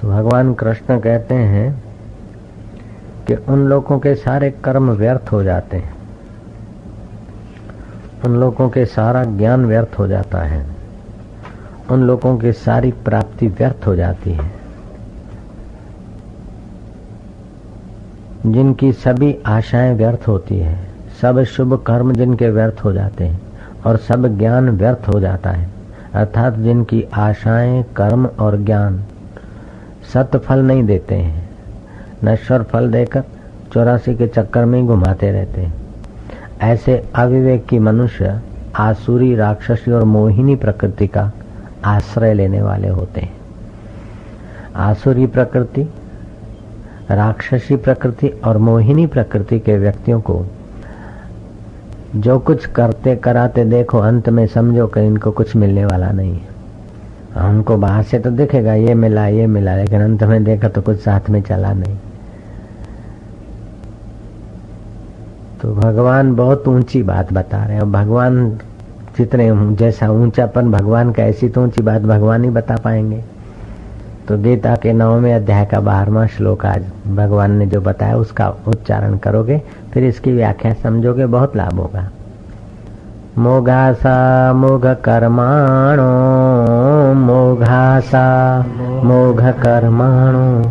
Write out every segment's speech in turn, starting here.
तो भगवान कृष्ण कहते हैं कि उन लोगों के सारे कर्म व्यर्थ हो जाते हैं। उन लोगों के सारा ज्ञान व्यर्थ हो जाता है। उन लोगों की सारी प्राप्ति व्यर्थ हो जाती है। जिनकी सभी आशाएँ व्यर्थ होती है, सब शुभ कर्म जिनके व्यर्थ हो जाते हैं और सब ज्ञान व्यर्थ हो जाता है। अर्थात जिनकी आशाएँ, कर्म और ज्ञान सत्य फल नहीं देते हैं। नश्वर फल देकर चौरासी के चक्कर में ही घुमाते रहते हैं। ऐसे अविवेक की मनुष्य आसुरी राक्षसी और मोहिनी प्रकृति का आश्रय लेने वाले होते हैं। आसुरी प्रकृति, राक्षसी प्रकृति और मोहिनी प्रकृति के व्यक्तियों को जो कुछ करते कराते देखो, अंत में समझो कि इनको कुछ मिलने वाला नहीं है। हमको बाहर से तो दिखेगा, ये मिला ये मिला, लेकिन अंत में देखा तो कुछ साथ में चला नहीं। तो भगवान बहुत ऊँची बात बता रहे हैं। भगवान जितने जैसा ऊंचापन भगवान का, ऐसी तो ऊँची बात भगवान ही बता पाएँगे। तो गीता के नौवें अध्याय का बारहवा श्लोक आज भगवान ने जो बताया, उसका उच्चारण करोगे, फिर इसकी व्याख्या समझोगे, बहुत लाभ होगा। मोघासा मोघकर्माणो मोघासा मोघकर्माणो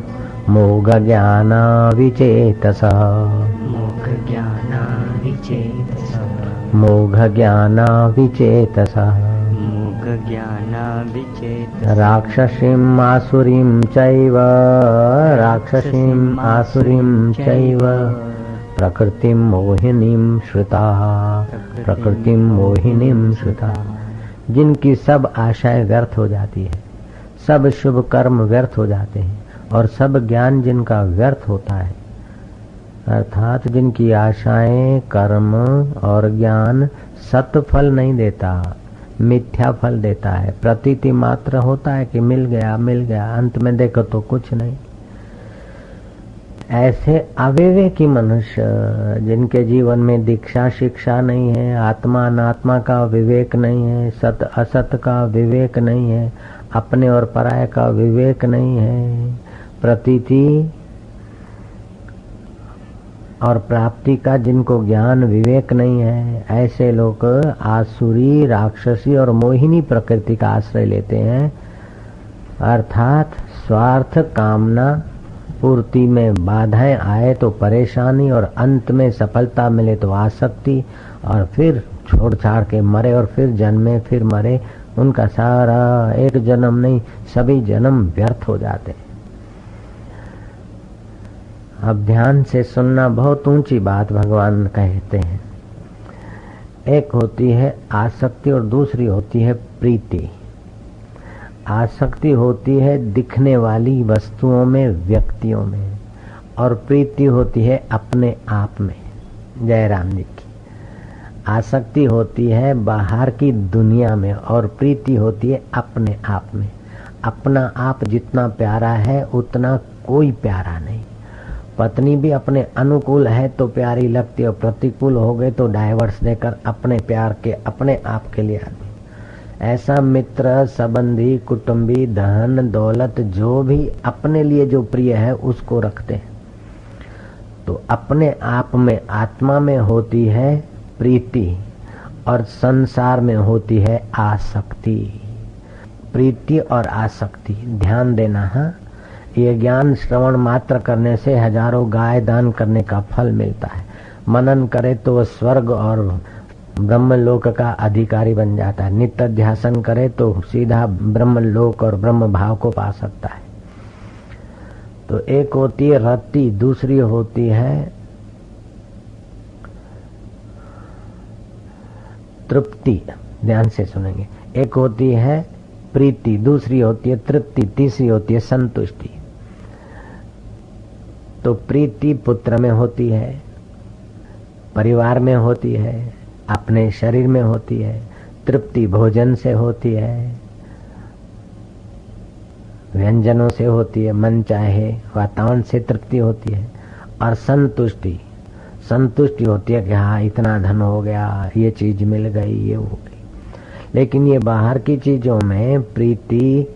मोघज्ञाना विचेतसा मोघ मोघज्ञाना विचेतसा मोघज्ञाना आसुरीं चैव राक्षसीम् आसुरीं चैव। प्रकृतिं मोहिनीं श्रुता। प्रकृतिं मोहिनीं श्रुता। जिनकी सब आशाएँ व्यर्थ हो जाती है सब शुभ कर्म व्यर्थ हो जाते हैं और सब ज्ञान जिनका व्यर्थ होता है अर्थात जिनकी आशाएँ कर्म और ज्ञान सत फल नहीं देता मिथ्या फल देता है। प्रतीति मात्र होता है कि मिल गया मिल गया अंत में देखो तो कुछ नहीं। ऐसे अविवेकी मनुष्य, जिनके जीवन में दीक्षा शिक्षा नहीं है, आत्मा अनात्मा का विवेक नहीं है, सत असत का विवेक नहीं है, अपने और पराय का विवेक नहीं है, प्रतीति और प्राप्ति का जिनको ज्ञान विवेक नहीं है, ऐसे लोग आसुरी, राक्षसी और मोहिनी प्रकृति का आश्रय लेते हैं। अर्थात स्वार्थ, कामना पूर्ति में बाधाएँ आए तो परेशानी और अंत में सफलता मिले तो आसक्ति और फिर छोड़ छाड़ के मरे और फिर जन्मे, फिर मरे, उनका सारा एक जन्म नहीं, सभी जन्म व्यर्थ हो जाते अब ध्यान से सुनना बहुत ऊँची बात भगवान कहते हैं। एक होती है आसक्ति और दूसरी होती है प्रीति। आसक्ति होती है दिखने वाली वस्तुओं में, व्यक्तियों में, और प्रीति होती है अपने आप में। जयराम जी की। आसक्ति होती है बाहर की दुनिया में, और प्रीति होती है अपने आप में। अपना आप जितना प्यारा है, उतना कोई प्यारा नहीं। पत्नी भी अपने अनुकूल है तो प्यारी लगती और प्रतिकूल हो गए तो डाइवर्स देकर अपने प्यार के, अपने आप के लिए आदमी ऐसा मित्र, संबंधी, कुटुंबी, धन, दौलत, जो भी अपने लिए जो प्रिय है, उसको रखते हैं। तो अपने आप में आत्मा में होती है प्रीति और संसार में होती है आसक्ति। प्रीति और आसक्ति, ध्यान देना, है? ये ज्ञान श्रवण मात्र करने से हज़ारों गाय दान करने का फल मिलता है। मनन करे तो स्वर्ग और ब्रह्म लोक का अधिकारी बन जाता है। नित्य ध्यासन करे तो सीधा ब्रह्म लोक और ब्रह्म भाव को पा सकता है। तो एक होती है रत्ती, दूसरी होती है तृप्ति। ध्यान से सुनेंगे। एक होती है प्रीति, दूसरी होती है तृप्ति, तीसरी होती है संतुष्टि। तो प्रीति पुत्र में होती है, परिवार में होती है अपने शरीर में होती है, तृप्ति भोजन से होती है, व्यंजनों से होती है, मन चाहे वातावरण से तृप्ति होती है और संतुष्टि। संतुष्टि होती है कि हाँ इतना धन हो गया, ये चीज़ मिल गई, ये हो गई। लेकिन ये बाहर की चीज़ों में प्रीति,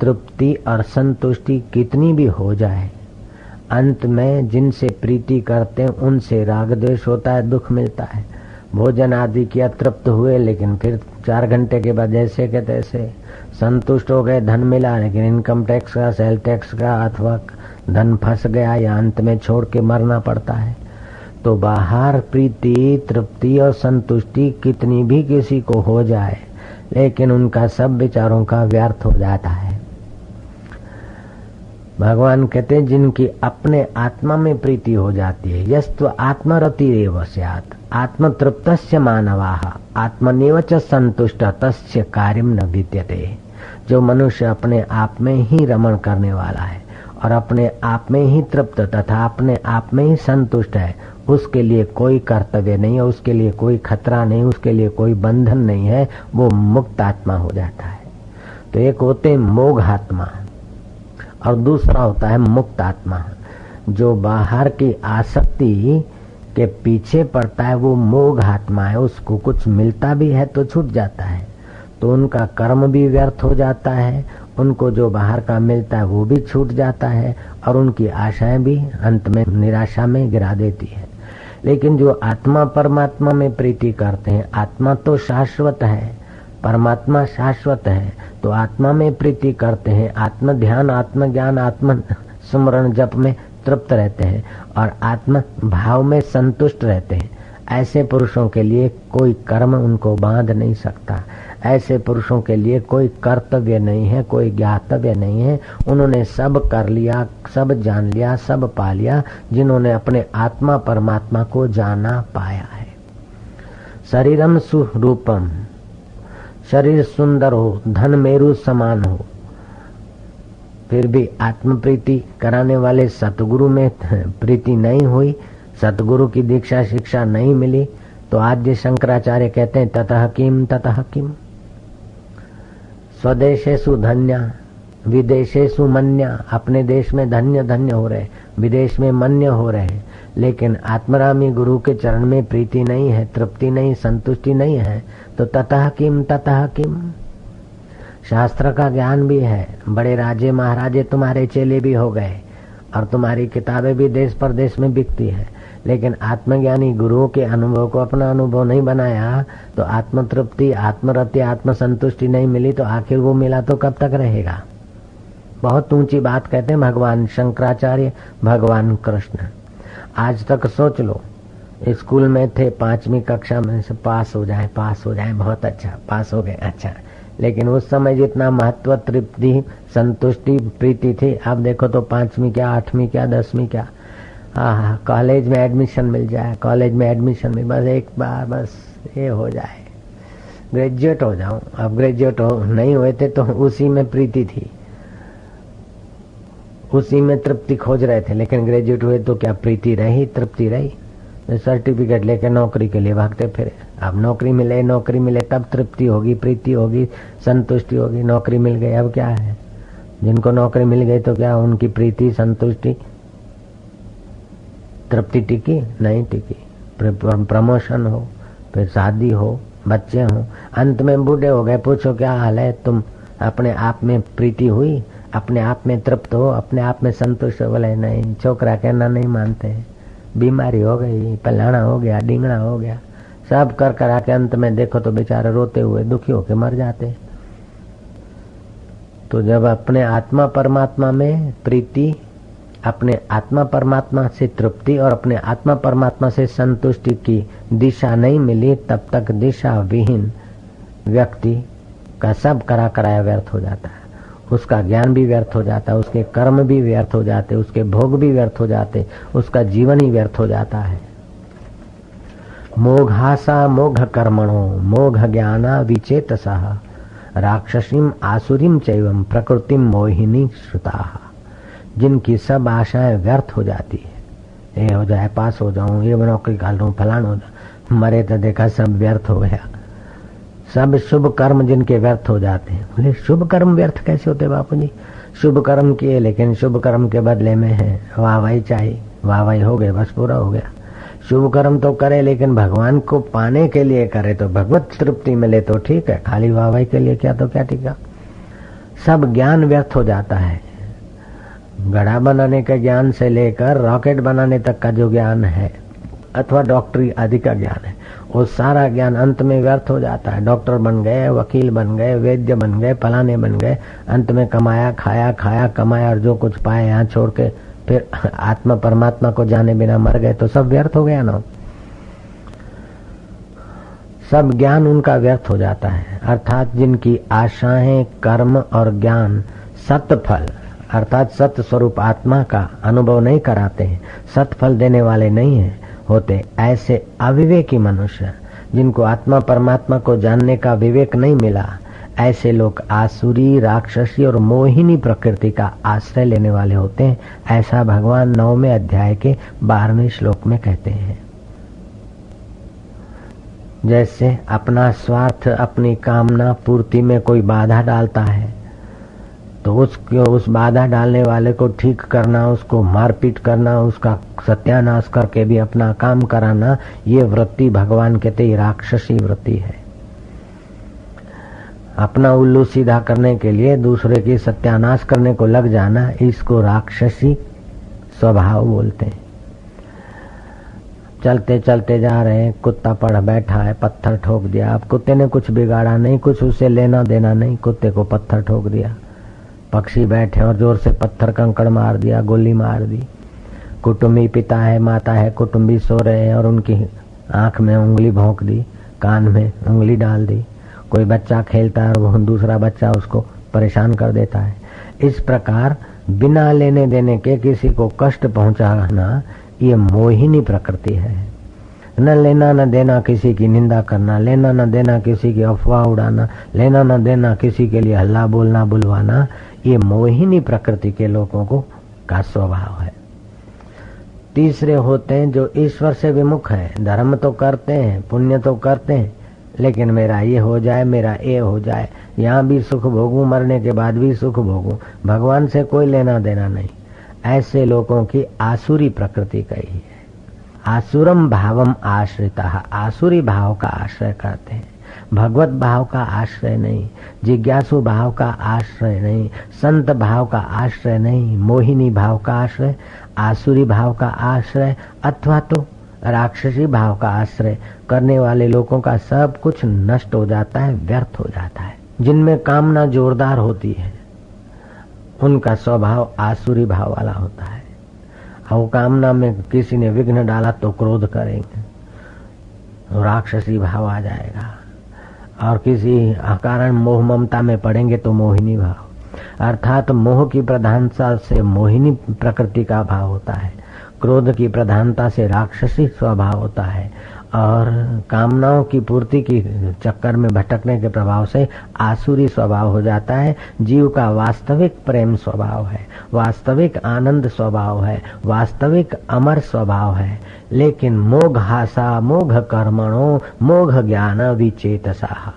तृप्ति और संतुष्टि कितनी भी हो जाए, अंत में जिनसे प्रीति करते हैं, उनसे राग द्वेष होता है, दुख मिलता है। भोजन आदि किया तृप्त हुए, लेकिन फिर चार घंटे के बाद जैसे के तैसे संतुष्ट हो गए, धन मिला, लेकिन इनकम टैक्स का सेल टैक्स का, अथवा धन फंस गया या अंत में छोड़ के मरना पड़ता है। तो बाहर प्रीति, तृप्ति और संतुष्टि कितनी भी किसी को हो जाए, लेकिन उनका सब विचारों का व्यर्थ हो जाता है। भगवान कहते हैं, जिनकी अपने आत्मा में प्रीति हो जाती है यस्व आत्मरति रेव सियात। आत्म तृप्त मानवा, आत्मनिव संतुष्ट, तस्य कार्य न विद्यते जो मनुष्य अपने आप में ही रमण करने वाला है और अपने आप में ही तृप्त तथा अपने आप में ही संतुष्ट है, उसके लिए कोई कर्तव्य नहीं है, उसके लिए कोई खतरा नहीं, उसके लिए कोई बंधन नहीं है, वो मुक्त आत्मा हो जाता है। तो एक होते मोघ आत्मा और दूसरा होता है मुक्त आत्मा, जो बाहर की आसक्ति के पीछे पड़ता है, वो मोघ आत्मा है, उसको कुछ मिलता भी है तो छूट जाता है। तो उनका कर्म भी व्यर्थ हो जाता है, उनको जो बाहर का मिलता है वो भी छूट जाता है, और उनकी आशाएँ भी अंत में निराशा में गिरा देती है। लेकिन जो आत्मा परमात्मा में प्रीति करते हैं, आत्मा तो शाश्वत है, परमात्मा शाश्वत है तो आत्मा में प्रीति करते हैं आत्म ध्यान आत्म ज्ञान आत्म स्मरण जप में तृप्त रहते हैं और आत्म भाव में संतुष्ट रहते हैं। ऐसे पुरुषों के लिए कोई कर्म उनको बाँध नहीं सकता। ऐसे पुरुषों के लिए कोई कर्तव्य नहीं है, कोई ज्ञातव्य नहीं है। उन्होंने सब कर लिया, सब जान लिया, सब पा लिया, जिन्होंने अपने आत्मा परमात्मा को जाना पाया है। शरीरम सुरूपम। शरीर सुंदर हो, धन मेरु समान हो। फिर भी आत्म प्रीति कराने वाले सतगुरु में प्रीति नहीं हुई, सतगुरु की दीक्षा शिक्षा नहीं मिली तो आद्य शंकराचार्य कहते हैं, ततः किम ततः किम? स्वदेशेशु धन्य विदेशेशु मन्य, अपने देश में धन्य धन्य हो रहे, विदेश में मन्य हो रहे लेकिन आत्मरामी गुरु के चरण में प्रीति नहीं है, तृप्ति नहीं, संतुष्टि नहीं है तो ततः किम ततः किम? शास्त्र का ज्ञान भी है। बड़े राजे महाराजे तुम्हारे चेले भी हो गए और तुम्हारी किताबें भी देश परदेश में बिकती है। लेकिन आत्मज्ञानी गुरुओं के अनुभव को अपना अनुभव नहीं बनाया तो आत्म तृप्ति आत्मरति आत्म संतुष्टि नहीं मिली तो आखिर वो मिला तो कब तक रहेगा? बहुत ऊँची बात कहते हैं भगवान शंकराचार्य, भगवान कृष्ण। आज तक सोच लो, स्कूल में थे, पांचवी कक्षा में से पास हो जाए, पास हो जाए, बहुत अच्छा पास हो गए अच्छा। लेकिन उस समय जितना महत्व, तृप्ति, संतुष्टि, प्रीति थी अब देखो तो पांचवी क्या, आठवीं क्या, दसवीं क्या? हाँ कॉलेज में एडमिशन मिल जाए, कॉलेज में एडमिशन मिल बस एक बार बस ये हो जाए। ग्रेजुएट हो जाऊँ। अब ग्रेजुएट हो, नहीं हुए थे तो उसी में प्रीति थी। उसी में तृप्ति खोज रहे थे, लेकिन ग्रेजुएट हुए तो क्या प्रीति रही, तृप्ति रही? सर्टिफिकेट लेके नौकरी के लिए भागते फिरे। अब नौकरी मिले नौकरी मिले, तब तृप्ति होगी, प्रीति होगी, संतुष्टि होगी, नौकरी मिल गई। अब क्या है? जिनको नौकरी मिल गई तो क्या उनकी प्रीति, संतुष्टि? तृप्ति टिकी? नहीं टिकी। प्रमोशन हो, फिर शादी हो, बच्चे हो, अंत में बूढ़े हो गए, पूछो क्या हाल है? तुम अपने आप में प्रीति हुई? अपने आप में तृप्त हो? अपने आप में संतुष्ट हो? बोले, नहीं, छोकरा कहना नहीं मानते। बीमारी हो गई, पलाना हो गया डिंगड़ा हो गया। सब कर करा के अंत में देखो तो बेचारे रोते हुए दुखी होके मर जाते तो जब अपने आत्मा परमात्मा में प्रीति, अपने आत्मा परमात्मा से तृप्ति और अपने आत्मा परमात्मा से संतुष्टि की दिशा नहीं मिली, तब तक दिशा विहीन व्यक्ति का सब करा कराया व्यर्थ हो जाता है। उसका ज्ञान भी व्यर्थ हो जाता है, उसके कर्म भी व्यर्थ हो जाते, उसके भोग भी व्यर्थ हो जाते, उसका जीवन ही व्यर्थ हो जाता है। मोघासा मोघ कर्मणो मोघ ज्ञाना विचेत राक्षसीम आसुरीम चैवम प्रकृतिम मोहिनी श्रुता। जिनकी सब आशाएँ व्यर्थ हो जाती है। ये हो जाए, पास हो जाऊँ, ये नौकरी काल लू फलान हो मरे तो देखा सब व्यर्थ हो गया। सब शुभ कर्म जिनके व्यर्थ हो जाते हैं। बोले, शुभ कर्म व्यर्थ कैसे होते बापू जी? शुभ कर्म किए, लेकिन शुभ कर्म के बदले में है। वाह वाही चाहिए, वाह वाही हो गए, बस पूरा हो गया। शुभ कर्म तो करे, लेकिन भगवान को पाने के लिए करे तो भगवत तृप्ति मिले तो ठीक है। खाली वाह वाही के लिए क्या तो क्या ठीक है सब ज्ञान व्यर्थ हो जाता है। घड़ा बनाने के ज्ञान से लेकर रॉकेट बनाने तक का जो ज्ञान है, अथवा डॉक्टरी आदि का ज्ञान है, वो सारा ज्ञान अंत में व्यर्थ हो जाता है। डॉक्टर बन गए, वकील बन गए, वैद्य बन गए, फलाने बन गए, अंत में कमाया, खाया खाया, कमाया, और जो कुछ पाए यहाँ छोड़ के फिर आत्मा परमात्मा को जाने बिना मर गए तो सब व्यर्थ हो गया ना। सब ज्ञान उनका व्यर्थ हो जाता है। अर्थात जिनकी आशाएँ, कर्म और ज्ञान सत्फल, अर्थात सत्य स्वरूप आत्मा का अनुभव नहीं कराते हैं सत्फल देने वाले नहीं है, होते ऐसे अविवेकी मनुष्य, जिनको आत्मा परमात्मा को जानने का विवेक नहीं मिला ऐसे लोग आसुरी, राक्षसी और मोहिनी प्रकृति का आश्रय लेने वाले होते हैं। ऐसा भगवान नौवें अध्याय के बारहवें श्लोक में कहते हैं। जैसे अपना स्वार्थ, अपनी कामना पूर्ति में कोई बाधा डालता है तो उस उस बाधा डालने वाले को ठीक करना, उसको मारपीट करना, उसका सत्यानाश करके भी अपना काम कराना, ये वृत्ति भगवान कहते राक्षसी वृत्ति है। अपना उल्लू सीधा करने के लिए दूसरे की सत्यानाश करने को लग जाना, इसको राक्षसी स्वभाव बोलते हैं। चलते चलते जा रहे हैं, कुत्ता पड़ बैठा है, पत्थर ठोक दिया। अब कुत्ते ने कुछ बिगाड़ा नहीं, कुछ उसे लेना देना नहीं, कुत्ते को पत्थर ठोक दिया। पक्षी बैठे और ज़ोर से पत्थर कंकड़ मार दिया, गोली मार दी। कुटुम्बी पिता है, माता है कुटुम्बी सो रहे हैं और उनकी आँख में उंगली भोंक दी, कान में उंगली डाल दी। कोई बच्चा खेलता है और दूसरा बच्चा उसको परेशान कर देता है। इस प्रकार बिना लेने देने के किसी को कष्ट पहुंचाना ये मोहिनी प्रकृति है। न लेना, न देना किसी की निंदा करना, लेना, न देना किसी की अफवाह उड़ाना, लेना, न देना किसी के लिए हल्ला बोलना, बुलवाना, ये मोहिनी प्रकृति के लोगों को का स्वभाव है। तीसरे होते हैं जो ईश्वर से विमुख है। धर्म तो करते हैं, पुण्य तो करते हैं लेकिन मेरा ये हो जाए, मेरा ये हो जाए। यहाँ भी सुख भोगू, मरने के बाद भी सुख भोगू। भगवान से कोई लेना देना नहीं। ऐसे लोगों की आसुरी प्रकृति कही है। आसुरम भावम आश्रिता। आसुरी भाव का आश्रय करते हैं। भगवत भाव का आश्रय नहीं। जिज्ञासु भाव का आश्रय नहीं। संत भाव का आश्रय नहीं। मोहिनी भाव का आश्रय। आसुरी भाव का आश्रय। अथवा तो राक्षसी भाव का आश्रय करने वाले लोगों का सब कुछ नष्ट हो जाता है, व्यर्थ हो जाता है। जिनमें कामना जोरदार होती है, उनका स्वभाव आसुरी भाव वाला होता है। और कामना में किसी ने विघ्न डाला तो क्रोध करेंगे। राक्षसी भाव आ जाएगा। और किसी कारण मोह ममता में पड़ेंगे तो मोहिनी भाव। अर्थात मोह की प्रधानता से मोहिनी प्रकृति का भाव होता है। क्रोध की प्रधानता से राक्षसी स्वभाव होता है और कामनाओं की पूर्ति की चक्कर में भटकने के प्रभाव से आसुरी स्वभाव हो जाता है। जीव का वास्तविक प्रेम स्वभाव है, वास्तविक आनंद स्वभाव है, वास्तविक अमर स्वभाव है। लेकिन मोघ हासा, मोघ कर्मणो, मोघ ज्ञान विचेतसा।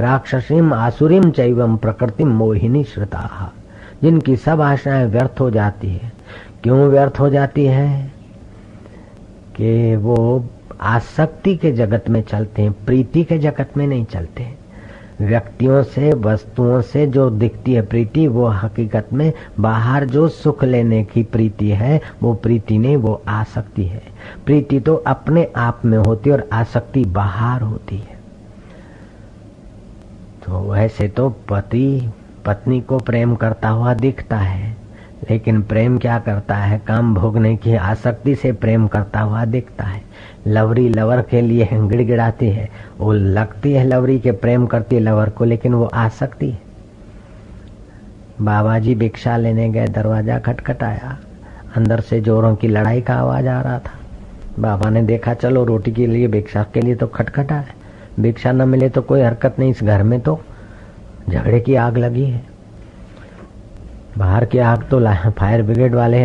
राक्षसीम आसुरीम चैवम प्रकृतिम मोहिनी श्रुता। जिनकी सब आशाएँ व्यर्थ हो जाती है क्यों व्यर्थ हो जाती है? कि वो आसक्ति के जगत में चलते हैं, प्रीति के जगत में नहीं चलते व्यक्तियों से, वस्तुओं से जो दिखती है प्रीति, वो हकीकत में बाहर जो सुख लेने की प्रीति है, वो प्रीति नहीं, वो आसक्ति है। प्रीति तो अपने आप में होती है और आसक्ति बाहर होती है। तो वैसे तो पति, पत्नी को प्रेम करता हुआ दिखता है। लेकिन प्रेम क्या करता है? काम भोगने की आसक्ति से प्रेम करता हुआ दिखता है। लवरी लवर के लिए गिड़गिड़ाती है। वो लगती है लवरी के प्रेम करती है लवर को, लेकिन वो आसक्ति है। बाबा जी भिक्षा लेने गए, दरवाज़ा खटखटाया। अंदर से जोरों की लड़ाई का आवाज़ आ रहा था। बाबा ने देखा, चलो रोटी के लिए, भिक्षा के लिए तो खटखटा है भिक्षा न मिले तो कोई हरकत नहीं, इस घर में तो झगड़े की आग लगी है। बाहर की आग तो फायर ब्रिगेड वाले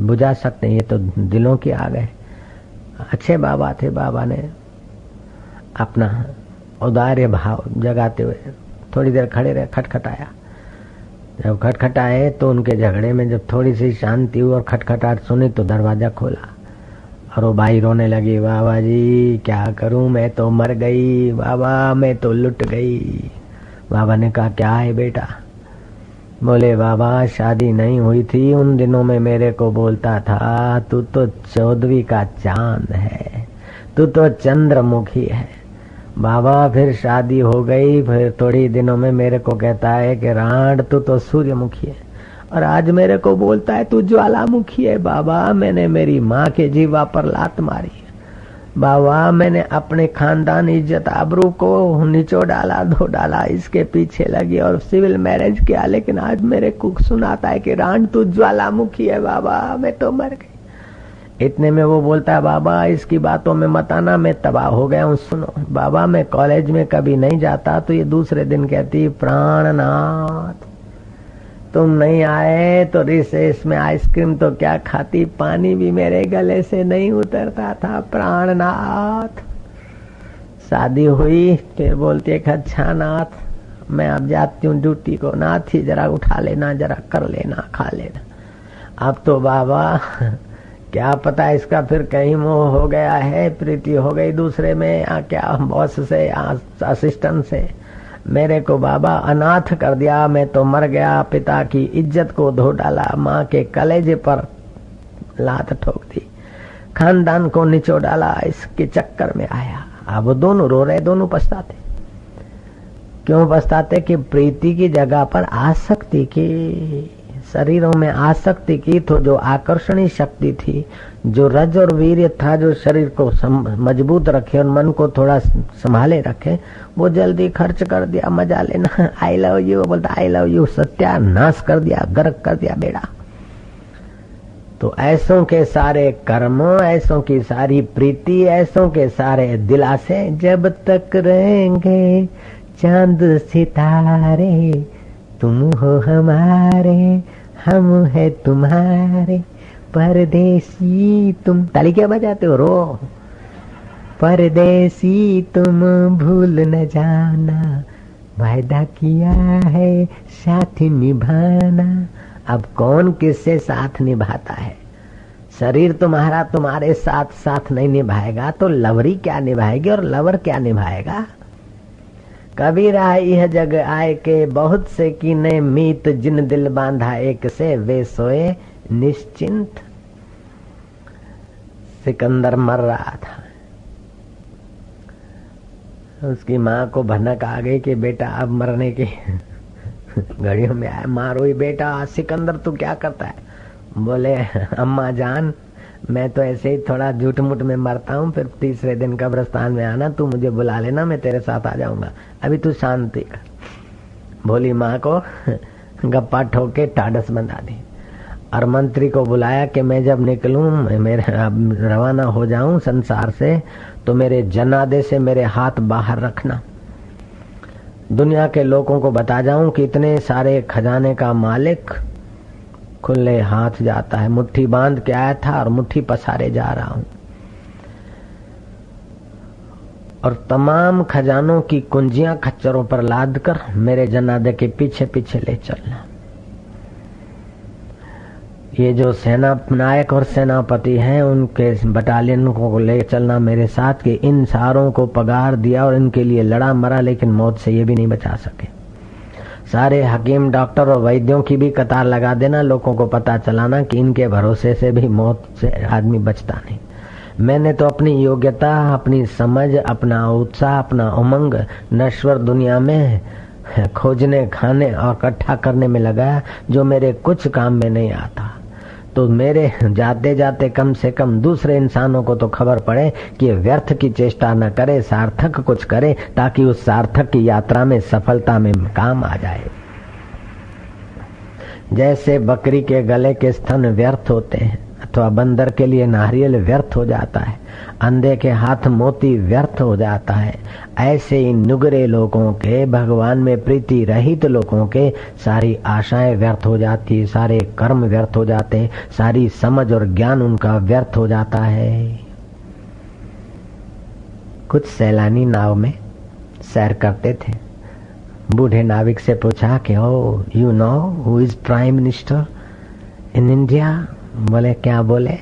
बुझा सकते हैं, ये तो दिलों की आग है। अच्छे बाबा थे, बाबा ने अपना उदार्य भाव जगाते हुए थोड़ी देर खड़े रहे, खटखटाया। जब खटखटाए तो उनके झगड़े में जब थोड़ी सी शांति हुई और खटखटाहट सुनी तो दरवाज़ा खोला और वो भाई रोने लगी, बाबा जी, क्या करूँ? मैं तो मर गई। बाबा, मैं तो लुट गई। बाबा ने कहा, क्या है बेटा? बोले, बाबा, शादी नहीं हुई थी। उन दिनों में मेरे को बोलता था, तू तो चौदवी का चाँद है। तू तो चंद्रमुखी है। बाबा, फिर शादी हो गई। फिर थोड़ी दिनों में मेरे को कहता है कि राड तू तो सूर्यमुखी है। और आज मेरे को बोलता है, तू ज्वालामुखी है, बाबा। मैंने मेरी माँ के जीवा पर लात मारी। बाबा, मैंने अपने खानदान इज़्ज़त आबरू को नीचो डाला, धो डाला, इसके पीछे लगी और सिविल मैरिज किया, लेकिन आज मेरे को सुनाता है कि रान तू ज्वालामुखी है बाबा, मैं तो मर गई। इतने में वो बोलता है, बाबा, इसकी बातों में मत आना, मैं तबाह हो गया हूँ, सुनो। बाबा, मैं कॉलेज में कभी नहीं जाता तो ये दूसरे दिन कहती, प्राणनाथ। तुम नहीं आए तो रिसेस में आइसक्रीम तो क्या खाती? पानी भी मेरे गले से नहीं उतरता था, प्राणनाथ। शादी हुई, फिर बोलती एक अच्छा नाथ, मैं अब जाती हूँ ड्यूटी को। नाथ ही जरा उठा लेना, जरा कर लेना, खा लेना। अब तो बाबा, क्या पता इसका फिर कहीं मोह हो गया है, प्रीति हो गई दूसरे में, या क्या बॉस से असिस्टेंट से। मेरे को बाबा अनाथ कर दिया, मैं तो मर गया। पिता की इज़्ज़त को धो डाला, माँ के कलेजे पर लात ठोक दी, खानदान को निचो डाला, इसके चक्कर में आया। अब दोनों रो रहे, दोनों पछताते। क्यों पछताते कि प्रीति की जगह पर आसक्ति की शरीरों में आसक्ति की तो जो आकर्षणी शक्ति थी, जो रज और वीर था, जो शरीर को मज़बूत रखे और मन को थोड़ा संभाले रखे, वो जल्दी खर्च कर दिया, मज़ा लेना आई लव यू बोलता आई लव यू सत्यानाश कर दिया, गर्क कर दिया बेड़ा। तो ऐसों के सारे कर्म, ऐसों की सारी प्रीति, ऐसों के सारे दिलासे जब तक रहेंगे, चाँद सितारे, तुम हो हमारे हम है तुम्हारे परदेसी, तुम ताली क्या बजाते हो? रो। परदेसी, तुम भूल न जाना। वायदा किया है, साथ निभाना। अब कौन किससे साथ निभाता है? शरीर तुम्हारा तुम्हारे साथ साथ नहीं निभाएगा तो लवरी क्या निभाएगी और लवर क्या निभाएगा? कबीरा यह जग आए के बहुत से कीने मीत, जिन दिल बांधा एक से वे सोए निश्चिंत। सिकंदर मर रहा था। उसकी माँ को भनक आ गई कि बेटा अब मरने की घड़ियों में आया मारो बेटा, सिकंदर तू क्या करता है? बोले, अम्मा जान मैं तो ऐसे ही थोड़ा झूठ मुठ में मरता हूँ, फिर तीसरे दिन कब्रस्तान में आना, तू मुझे बुला लेना, मैं तेरे साथ आ जाऊँगा। अभी तू शांति भोली माँ को गप्पा ठोक के टाडस बंधा दी। और मंत्री को बुलाया कि मैं जब निकलूं मेरे रवाना हो जाऊँ संसार से तो मेरे जनादे से मेरे हाथ बाहर रखना। दुनिया के लोगों को बता जाऊँ कि इतने सारे खजाने का मालिक खुले हाथ जाता है। मुट्ठी बाँध के आया था और मुट्ठी पसारे जा रहा हूँ। और तमाम खजानों की कुंजियाँ खच्चरों पर लाद कर मेरे जनादे के पीछे पीछे ले चलना। ये जो सेना नायक और सेनापति हैं, उनके बटालियन को ले चलना मेरे साथ कि इन सारों को पगार दिया और इनके लिए लड़ा मरा, लेकिन मौत से ये भी नहीं बचा सके। सारे हकीम, डॉक्टर और वैद्यों की भी कतार लगा देना, लोगों को पता चलाना कि इनके भरोसे से भी मौत से आदमी बचता नहीं। मैंने तो अपनी योग्यता, अपनी समझ, अपना उत्साह, अपना उमंग नश्वर दुनिया में खोजने, खाने और इकट्ठा करने में लगाया, जो मेरे कुछ काम में नहीं आता। तो मेरे जाते जाते कम से कम दूसरे इंसानों को तो खबर पड़े कि व्यर्थ की चेष्टा न करे, सार्थक कुछ करे, ताकि उस सार्थक की यात्रा में सफलता में काम आ जाए। जैसे बकरी के गले के स्तन व्यर्थ होते हैं अथवा बंदर के लिए नारियल व्यर्थ हो जाता है। अंधे के हाथ मोती व्यर्थ हो जाता है। ऐसे ही नुगरे लोगों के, भगवान में प्रीति रहित लोगों के सारी आशाएँ व्यर्थ हो जाती है, सारे कर्म व्यर्थ हो जाते हैं, सारी समझ और ज्ञान उनका व्यर्थ हो जाता है। कुछ सैलानी नाव में सैर करते थे। बूढ़े नाविक से पूछा कि ओ you know who is prime minister in India बोले, क्या बोले?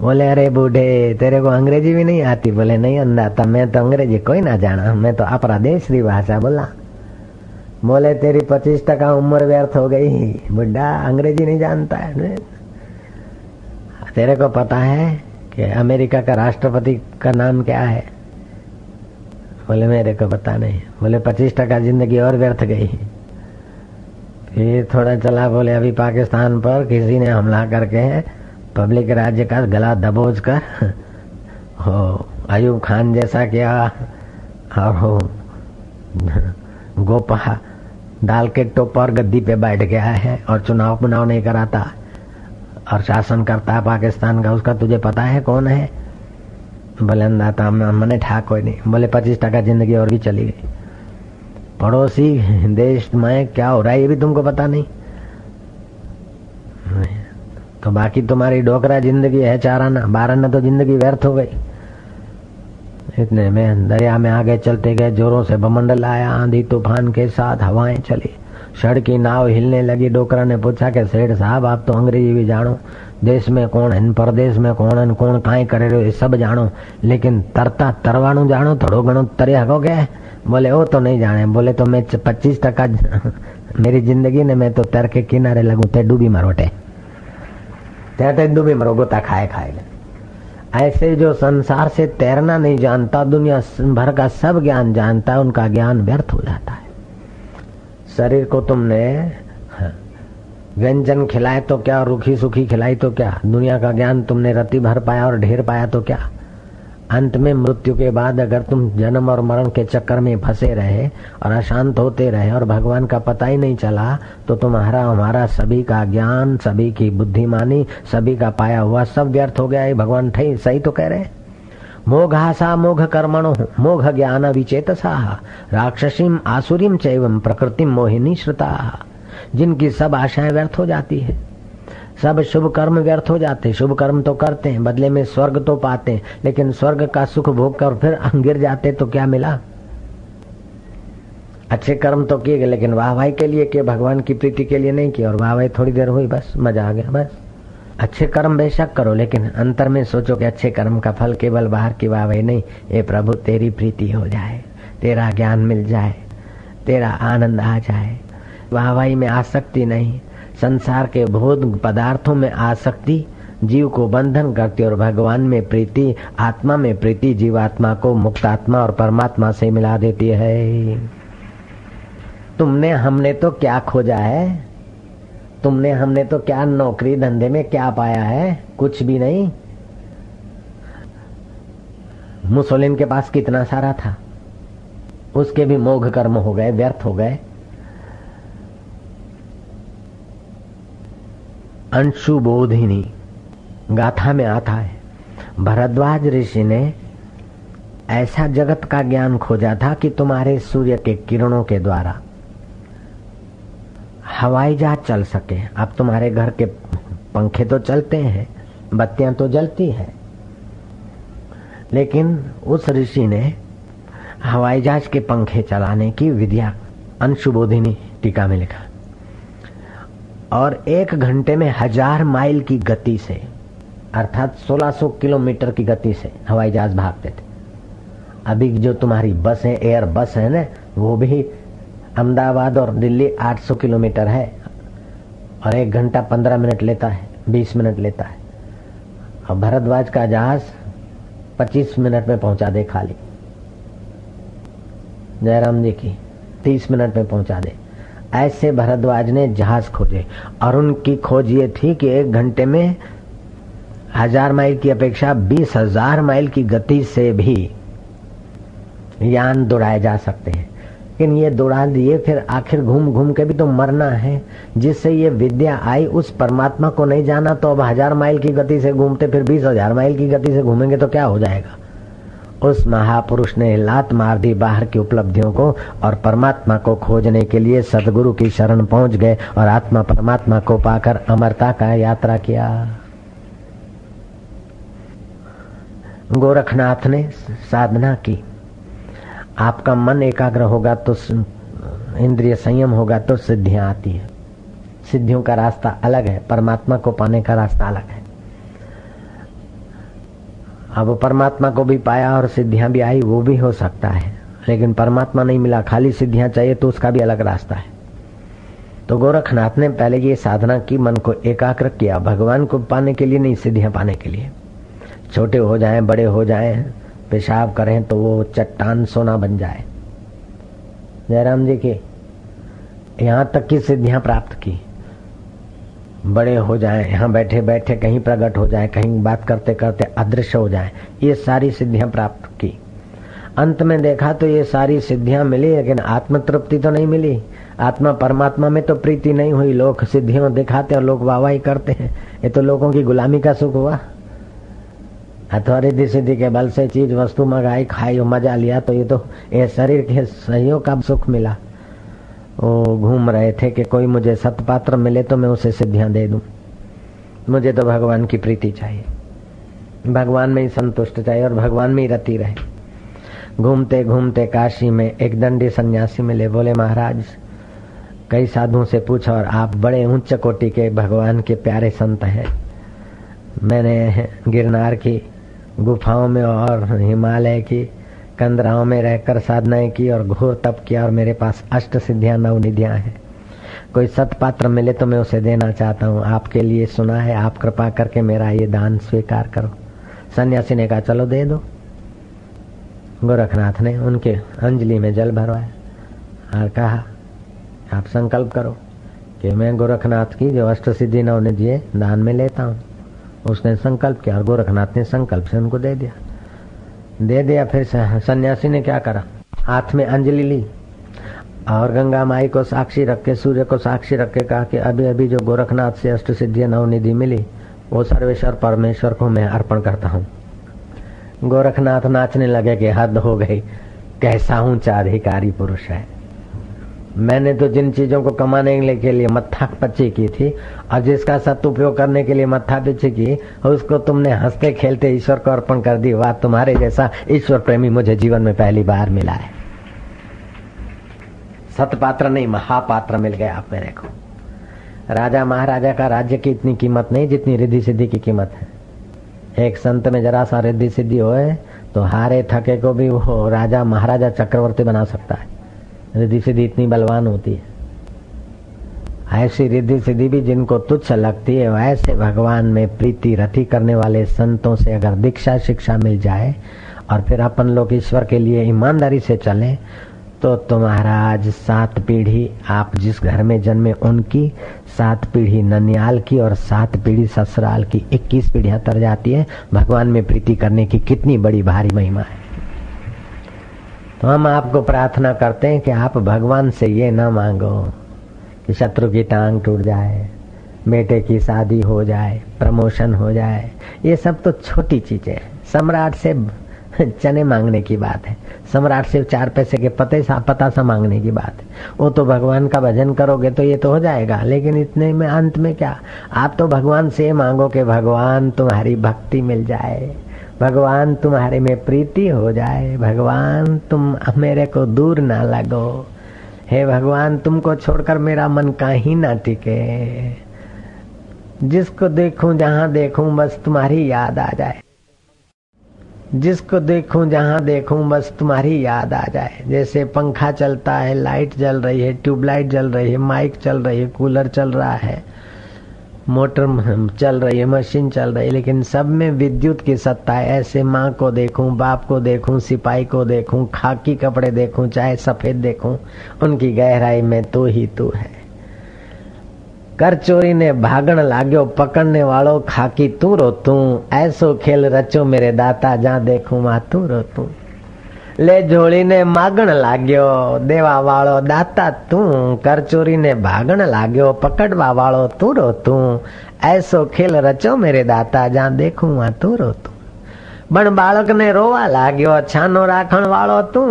बोले, अरे बूढ़े, तेरे को अंग्रेज़ी भी नहीं आती? बोले, नहीं अंदाता मैं तो अंग्रेज़ी कोई ना जाना, मैं तो अपरा देश की भाषा बोला। बोले, तेरी पच्चीस टका उम्र व्यर्थ हो गई, बुढ़ा, अंग्रेज़ी नहीं जानता है तेरे को पता है कि अमेरिका का राष्ट्रपति का नाम क्या है? बोले, मेरे को पता नहीं। बोले, पच्चीस टका ज़िंदगी और व्यर्थ गई। फिर थोड़ा चला बोले, अभी पाकिस्तान पर किसी ने हमला करके पब्लिक राज्य का गला दबोच कर, हो, अयूब खान जैसा किया, और हो, गोपा डाल के टोपर गद्दी पे बैठ गया है और चुनाव पुनाव नहीं कराता, और शासन करता है पाकिस्तान का, उसका तुझे पता है कौन है? बोले अंदाता मैंने ठाक कोई नहीं। बोले, पच्चीस टका ज़िंदगी और भी चली गई। पड़ोसी, देश में क्या हो रहा है, ये भी तुमको पता नहीं। तो बाकी तुम्हारी डोकरा ज़िंदगी है चाराना बारह तो ज़िंदगी व्यर्थ हो गई। इतने में दरिया में आगे चलते गए, जोरों से बमंडल आया, आंधी तूफ़ान के साथ हवाएँ चली। सड़क की नाव हिलने लगी, डोकरा ने पूछा कि सेठ साहब, आप तो अंग्रेज़ी भी जानो, देश में कौन है, परदेश में कौन है, कौन काई करे रहे सब जानो। लेकिन तरता तरवाणु जानो, थोड़ो घणो तरे हको गए बोले वो तो नहीं जाने। बोले तो मैं पच्चीस टका मेरी ज़िंदगी ने मैं तो तर के किनारे लगू ते डूबी मरोटे ते डूबी मरो गोता खाए खाए ऐसे जो संसार से तैरना नहीं जानता दुनिया भर का सब ज्ञान जानता है उनका ज्ञान व्यर्थ हो जाता है। शरीर को तुमने हाँ, व्यंजन खिलाए तो क्या रूखी सुखी खिलाई तो क्या? दुनिया का ज्ञान तुमने रति भर पाया और ढेर पाया तो क्या? अंत में मृत्यु के बाद अगर तुम जन्म और मरण के चक्कर में फंसे रहे और अशांत होते रहे और भगवान का पता ही नहीं चला तो तुम्हारा, हमारा सभी का ज्ञान, सभी की बुद्धिमानी, सभी का पाया हुआ सब व्यर्थ हो गया है भगवान ठही सही तो कह रहे। हैं मोघासा मोघ कर्मणो मोघ ज्ञान विचेतसा राक्षसीम आसुरीम चैवम प्रकृतिम मोहिनी श्रुता जिनकी सब आशाएँ व्यर्थ हो जाती है। सब शुभ कर्म व्यर्थ हो जाते शुभ कर्म तो करते हैं, बदले में स्वर्ग तो पाते हैं। लेकिन स्वर्ग का सुख भोग कर फिर गिर जाते तो क्या मिला? अच्छे कर्म तो किए गए, लेकिन वाहवाही के लिए किए, भगवान की प्रीति के लिए नहीं किया और वाहवाही थोड़ी देर हुई, बस मज़ा आ गया, बस। अच्छे कर्म बेशक करो, लेकिन अंतर में सोचो कि अच्छे कर्म का फल केवल बाहर की वाह वाहवाही नहीं। ये प्रभु, तेरी प्रीति हो जाए, तेरा ज्ञान मिल जाए, तेरा आनंद आ जाए। वाह वाहवाही में आसक्ति नहीं संसार के भोग पदार्थों में आसक्ति, जीव को बंधन करती और भगवान में प्रीति, आत्मा में प्रीति, जीवात्मा को मुक्त आत्मा और परमात्मा से मिला देती है। तुमने हमने तो क्या खोजा है? तुमने हमने तो क्या नौकरी धंधे में क्या पाया है? कुछ भी नहीं। मुसोलिन के पास कितना सारा था? उसके भी मोघ कर्म हो गए, व्यर्थ हो गए। अंशुबोधिनी गाथा में आता है, भरद्वाज ऋषि ने ऐसा जगत का ज्ञान खोजा था कि तुम्हारे सूर्य के किरणों के द्वारा हवाई जहाज़ चल सके। अब तुम्हारे घर के पंखे तो चलते हैं, बत्तियाँ तो जलती है। लेकिन उस ऋषि ने हवाई जहाज़ के पंखे चलाने की विद्या अंशुबोधिनी टीका में लिखा। और एक घंटे में हज़ार माइल की गति से, अर्थात 1600 किलोमीटर की गति से हवाई जहाज़ भागते थे। अभी जो तुम्हारी बस है, एयर बस है ना, वो भी अहमदाबाद और दिल्ली 800 किलोमीटर है और एक घंटा पंद्रह मिनट लेता है, बीस मिनट लेता है। और भरद्वाज का जहाज़ पच्चीस मिनट में पहुँचा दे खाली। जयराम जी की, तीस मिनट में पहुँचा दे। ऐसे भरद्वाज ने जहाज़ खोजे और उनकी खोज ये थी कि एक घंटे में हज़ार माइल की अपेक्षा बीस हज़ार माइल की गति से भी यान दौड़ाए जा सकते हैं। लेकिन ये दौड़ा दिए, फिर आखिर घूम घूम के भी तो मरना है। जिससे ये विद्या आई, उस परमात्मा को नहीं जाना तो अब हज़ार माइल की गति से घूमते, फिर बीस हज़ार माइल की गति से घूमेंगे तो क्या हो जाएगा? उस महापुरुष ने लात मार दी बाहर की उपलब्धियों को और परमात्मा को खोजने के लिए सदगुरु की शरण पहुँच गए और आत्मा परमात्मा को पाकर अमरता का यात्रा किया। गोरखनाथ ने साधना की। आपका मन एकाग्र होगा तो इंद्रिय संयम होगा तो सिद्धियाँ आती है। सिद्धियों का रास्ता अलग है, परमात्मा को पाने का रास्ता अलग है। अब परमात्मा को भी पाया और सिद्धियाँ भी आई, वो भी हो सकता है। लेकिन परमात्मा नहीं मिला, खाली सिद्धियाँ चाहिए तो उसका भी अलग रास्ता है। तो गोरखनाथ ने पहले ये साधना की, मन को एकाग्र किया, भगवान को पाने के लिए नहीं, सिद्धियाँ पाने के लिए। छोटे हो जाए, बड़े हो जाए, पेशाब करें तो वो चट्टान सोना बन जाए। जयराम जी की, यहाँ तक की सिद्धियाँ प्राप्त की। बड़े हो जाएँ, यहाँ बैठे बैठे कहीं प्रकट हो जाए, कहीं बात करते करते अदृश्य हो जाए। ये सारी सिद्धियाँ प्राप्त की। अंत में देखा तो ये सारी सिद्धियाँ मिली, लेकिन आत्म तृप्ति तो नहीं मिली। आत्मा परमात्मा में तो प्रीति नहीं हुई, लोग सिद्धियों दिखाते और लोग वाहवाही करते हैं। ये तो लोगों की गुलामी का सुख हुआ। अथवा रिद्धि सिद्धि के बल से चीज़, वस्तु मंगाई, खाई, मज़ा लिया तो ये तो ये शरीर के सहयोग का सुख मिला। घूम रहे थे कि कोई मुझे सतपात्र मिले तो मैं उसे सिद्धियाँ दे दूँ। मुझे तो भगवान की प्रीति चाहिए। भगवान में ही संतुष्ट चाहिए और भगवान में ही रती रहे। घूमते घूमते काशी में एक दंडी सन्यासी मिले, बोले, महाराज, कई साधुओं से पूछा और आप बड़े उच्च कोटि के भगवान के प्यारे संत हैं। मैंने गिरनार की गुफाओं में और हिमालय की कंदराओं में रहकर साधनाएँ की और घोर तप किया और मेरे पास अष्ट सिद्धियाँ नव निधियाँ हैं। कोई सतपात्र मिले तो मैं उसे देना चाहता हूँ। आपके लिए सुना है, आप कृपा करके मेरा ये दान स्वीकार करो। सन्यासी ने कहा, चलो दे दो। गोरखनाथ ने उनके अंजलि में जल भरवाया और कहा, आप संकल्प करो कि मैं गोरखनाथ की जो अष्ट सिद्धि नव निधि दान में लेता हूँ। उसने संकल्प किया और गोरखनाथ ने संकल्प से उनको दे दिया। दे दिया फिर सन्यासी ने क्या करा? हाथ में अंजलि ली और गंगा माई को साक्षी रख के, सूर्य को साक्षी रख के कहा कि अभी अभी जो गोरखनाथ से अष्ट सिद्धि नवनिधि मिली, वो सर्वेश्वर परमेश्वर को मैं अर्पण करता हूँ। गोरखनाथ नाचने लगे कि हद हो गई। कैसा ऊँचा अधिकारी पुरुष है। मैंने तो जिन चीज़ों को कमाने के लिए मत्था पच्ची की थी, और जिसका सदुपयोग करने के लिए मत्था पिछी की, उसको तुमने हँसते खेलते ईश्वर को अर्पण कर दी। वाह, तुम्हारे जैसा ईश्वर प्रेमी मुझे जीवन में पहली बार मिला है। सतपात्र नहीं, महापात्र मिल गया आप मेरे को। राजा महाराजा का राज्य की इतनी कीमत नहीं जितनी रिद्धि सिद्धि की कीमत है। एक संत में जरा सा रिद्धि सिद्धि होए तो हारे थके को भी वो राजा महाराजा चक्रवर्ती बना सकता है। रिद्धि सिद्धि इतनी बलवान होती है। ऐसी रिद्धि सिद्धि भी जिनको तुच्छ लगती है, वैसे भगवान में प्रीति रति करने वाले संतों से अगर दीक्षा शिक्षा मिल जाए और फिर अपन लोग ईश्वर के लिए ईमानदारी से चले तो तुम्हारा आज सात पीढ़ी, आप जिस घर में जन्मे उनकी सात पीढ़ी ननियाल की और सात पीढ़ी ससुराल की इक्कीस पीढ़ियाँ तर जाती है। भगवान में प्रीति करने की कितनी बड़ी भारी महिमा है। हम आपको प्रार्थना करते हैं कि आप भगवान से ये ना मांगो कि शत्रु की टांग टूट जाए, बेटे की शादी हो जाए, प्रमोशन हो जाए। ये सब तो छोटी चीज़ें हैं। सम्राट से चने मांगने की बात है। सम्राट से चार पैसे के पते सा, पता सा मांगने की बात है। वो तो भगवान का भजन करोगे तो ये तो हो जाएगा, लेकिन इतने में अंत में क्या? आप तो भगवान से मांगो कि भगवान तुम्हारी भक्ति मिल जाए। भगवान तुम्हारे में प्रीति हो जाए। भगवान तुम मेरे को दूर ना लगो। हे भगवान, तुमको छोड़कर मेरा मन कहीं ना टिके। जिसको देखूँ जहाँ देखूँ, बस तुम्हारी याद आ जाए। जिसको देखूँ जहाँ देखूँ, बस तुम्हारी याद आ जाए। जैसे पंखा चलता है, लाइट जल रही है, ट्यूबलाइट जल रही है, माइक चल रही है, कूलर चल रहा है। मोटर चल रही है, मशीन चल रही है, लेकिन सब में विद्युत की सत्ता है। ऐसे माँ को देखूँ, बाप को देखूँ, सिपाही को देखूँ, खाकी कपड़े देखूँ, चाहे सफ़ेद देखूँ, उनकी गहराई में तू ही तू है। कर चोरी ने भागण लागो पकड़ने वालों खाकी तू रो तू। ऐसो खेल रचो मेरे दाता, जहाँ देखूँ वहाँ तू रो तू। લે જોડીને માગણ લાગ્યો દેવા વાળો દાતા તું, કરચોરીને ભાગણ લાગ્યો પકડવા વાળો તું. રો તું એસો ખેલ રચો મેરે દાતા, જ્યાં દેખું આ તું રો તું. પણ બાળકને રોવા લાગ્યો છાનો રાખણ વાળો તું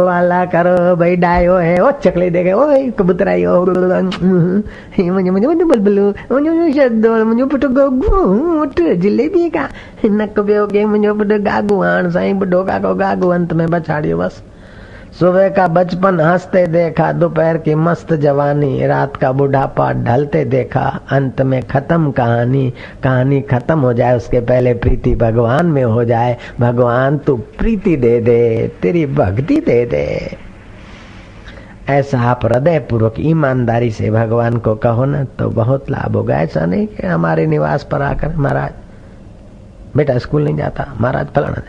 વાલા કર ભાઈ ડાયો હે ઓ ચકલી દેખે ઓ કબૂતરાયો મને મને મને બોલ બોલું મને શબ્દો મને પટો ગોટ જલેબી કા નક બેઓ કે મને પટો ગાગુ આણ સાઈ બડો કાકો ગાગુ અંત મેં બછાડ્યો બસ सुबह का बचपन हँसते देखा, दोपहर की मस्त जवानी, रात का बुढ़ापा ढलते देखा, अंत में खत्म कहानी कहानी खत्म हो जाए, उसके पहले प्रीति भगवान में हो जाए, भगवान तू प्रीति दे दे, तेरी भक्ति दे दे। ऐसा आप हृदय पूर्वक ईमानदारी से भगवान को कहो ना तो बहुत लाभ होगा। ऐसा नहीं कि हमारे निवास पर आकर महाराज, बेटा स्कूल नहीं जाता, महाराज फलाना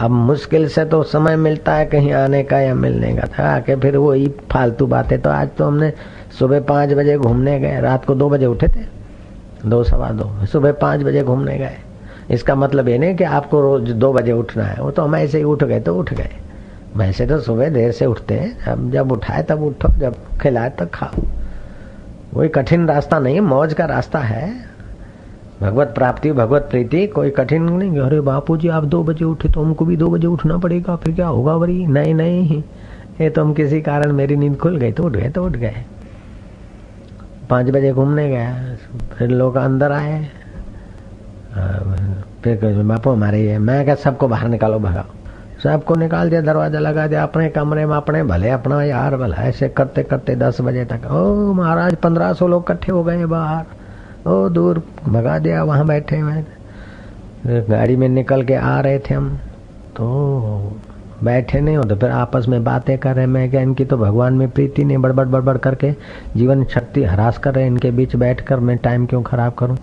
अब मुश्किल से तो समय मिलता है कहीं आने का या मिलने का। था आके फिर वो वही फालतू बातें तो आज तो हमने सुबह पाँच बजे घूमने गए। रात को दो बजे उठे थे। दो, सवा दो। सुबह पाँच बजे घूमने गए। इसका मतलब ये नहीं कि आपको रोज दो बजे उठना है। वो तो हम ऐसे ही उठ गए तो उठ गए। वैसे तो सुबह देर से उठते हैं। अब जब उठाए तब उठो, जब खिलाए तब खाओ। वही कठिन रास्ता नहीं, मौज का रास्ता है। भगवत प्राप्ति, भगवत प्रीति, कोई कठिन नहीं। अरे बापू जी, आप दो बजे उठे तो हमको भी दो बजे उठना पड़ेगा। फिर क्या होगा वरी? नहीं नहीं। ये तो हम किसी कारण मेरी नींद खुल गई। तो उठ गए तो उठ गए। पाँच बजे घूमने गया। फिर लोग अंदर आए। फिर बापू हमारे ये, मैं क्या सबको बाहर निकालो भगाओ। सबको निकाल दिया, दरवाज़ा लगा दिया, अपने कमरे में, अपने भले, अपना यार भला। ऐसे करते करते दस बजे तक। ओ महाराज, पंद्रह सौ लोग इकट्ठे हो गए बाहर। ओ दूर भगा दिया, वहाँ बैठे हुए। गाड़ी में निकल के आ रहे थे हम। तो बैठे नहीं हो तो फिर आपस में बातें कर रहे मैं क्या, इनकी तो भगवान में प्रीति नहीं, बड़बड़ बड़बड़ करके जीवन शक्ति हरास कर रहे इनके बीच बैठ कर मैं टाइम क्यों खराब करूँ?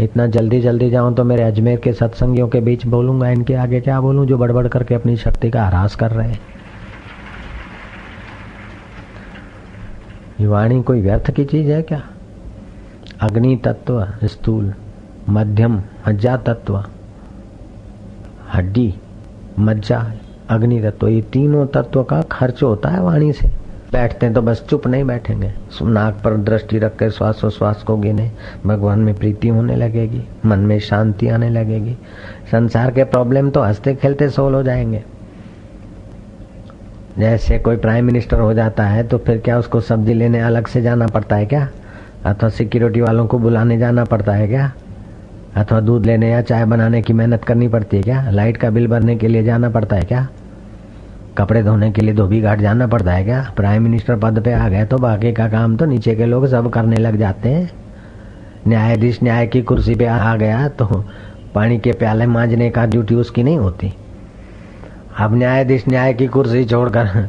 इतना जल्दी जल्दी जाऊँ तो मेरे अजमेर के सत्संगियों के बीच बोलूँगा, इनके आगे क्या बोलूँ जो बड़बड़ करके अपनी शक्ति का ह्रास कर रहे हैं? वाणी कोई व्यर्थ की चीज़ है क्या? अग्नि तत्व स्थूल, मध्यम मज्जा तत्व हड्डी, मज्जा अग्नि तत्व ये तीनों तत्व का खर्च होता है वाणी से। बैठते हैं तो बस चुप नहीं बैठेंगे। नाक पर दृष्टि रखकर श्वासोश्वास को गिने, भगवान में प्रीति होने लगेगी, मन में शांति आने लगेगी। संसार के प्रॉब्लम तो हँसते खेलते सोल हो जाएँगे। जैसे कोई प्राइम मिनिस्टर हो जाता है तो फिर क्या उसको सब्ज़ी लेने अलग से जाना पड़ता है क्या? अथवा सिक्योरिटी वालों को बुलाने जाना पड़ता है क्या? अथवा दूध लेने या चाय बनाने की मेहनत करनी पड़ती है क्या? लाइट का बिल भरने के लिए जाना पड़ता है क्या? कपड़े धोने के लिए धोबी घाट जाना पड़ता है क्या? प्राइम मिनिस्टर पद पे आ गए तो बाकी का काम तो नीचे के लोग सब करने लग जाते हैं। न्यायाधीश न्याय की कुर्सी पे आ गया तो पानी के प्याले मांझने का ड्यूटी उसकी नहीं होती। अब न्यायाधीश न्याय की कुर्सी छोड़कर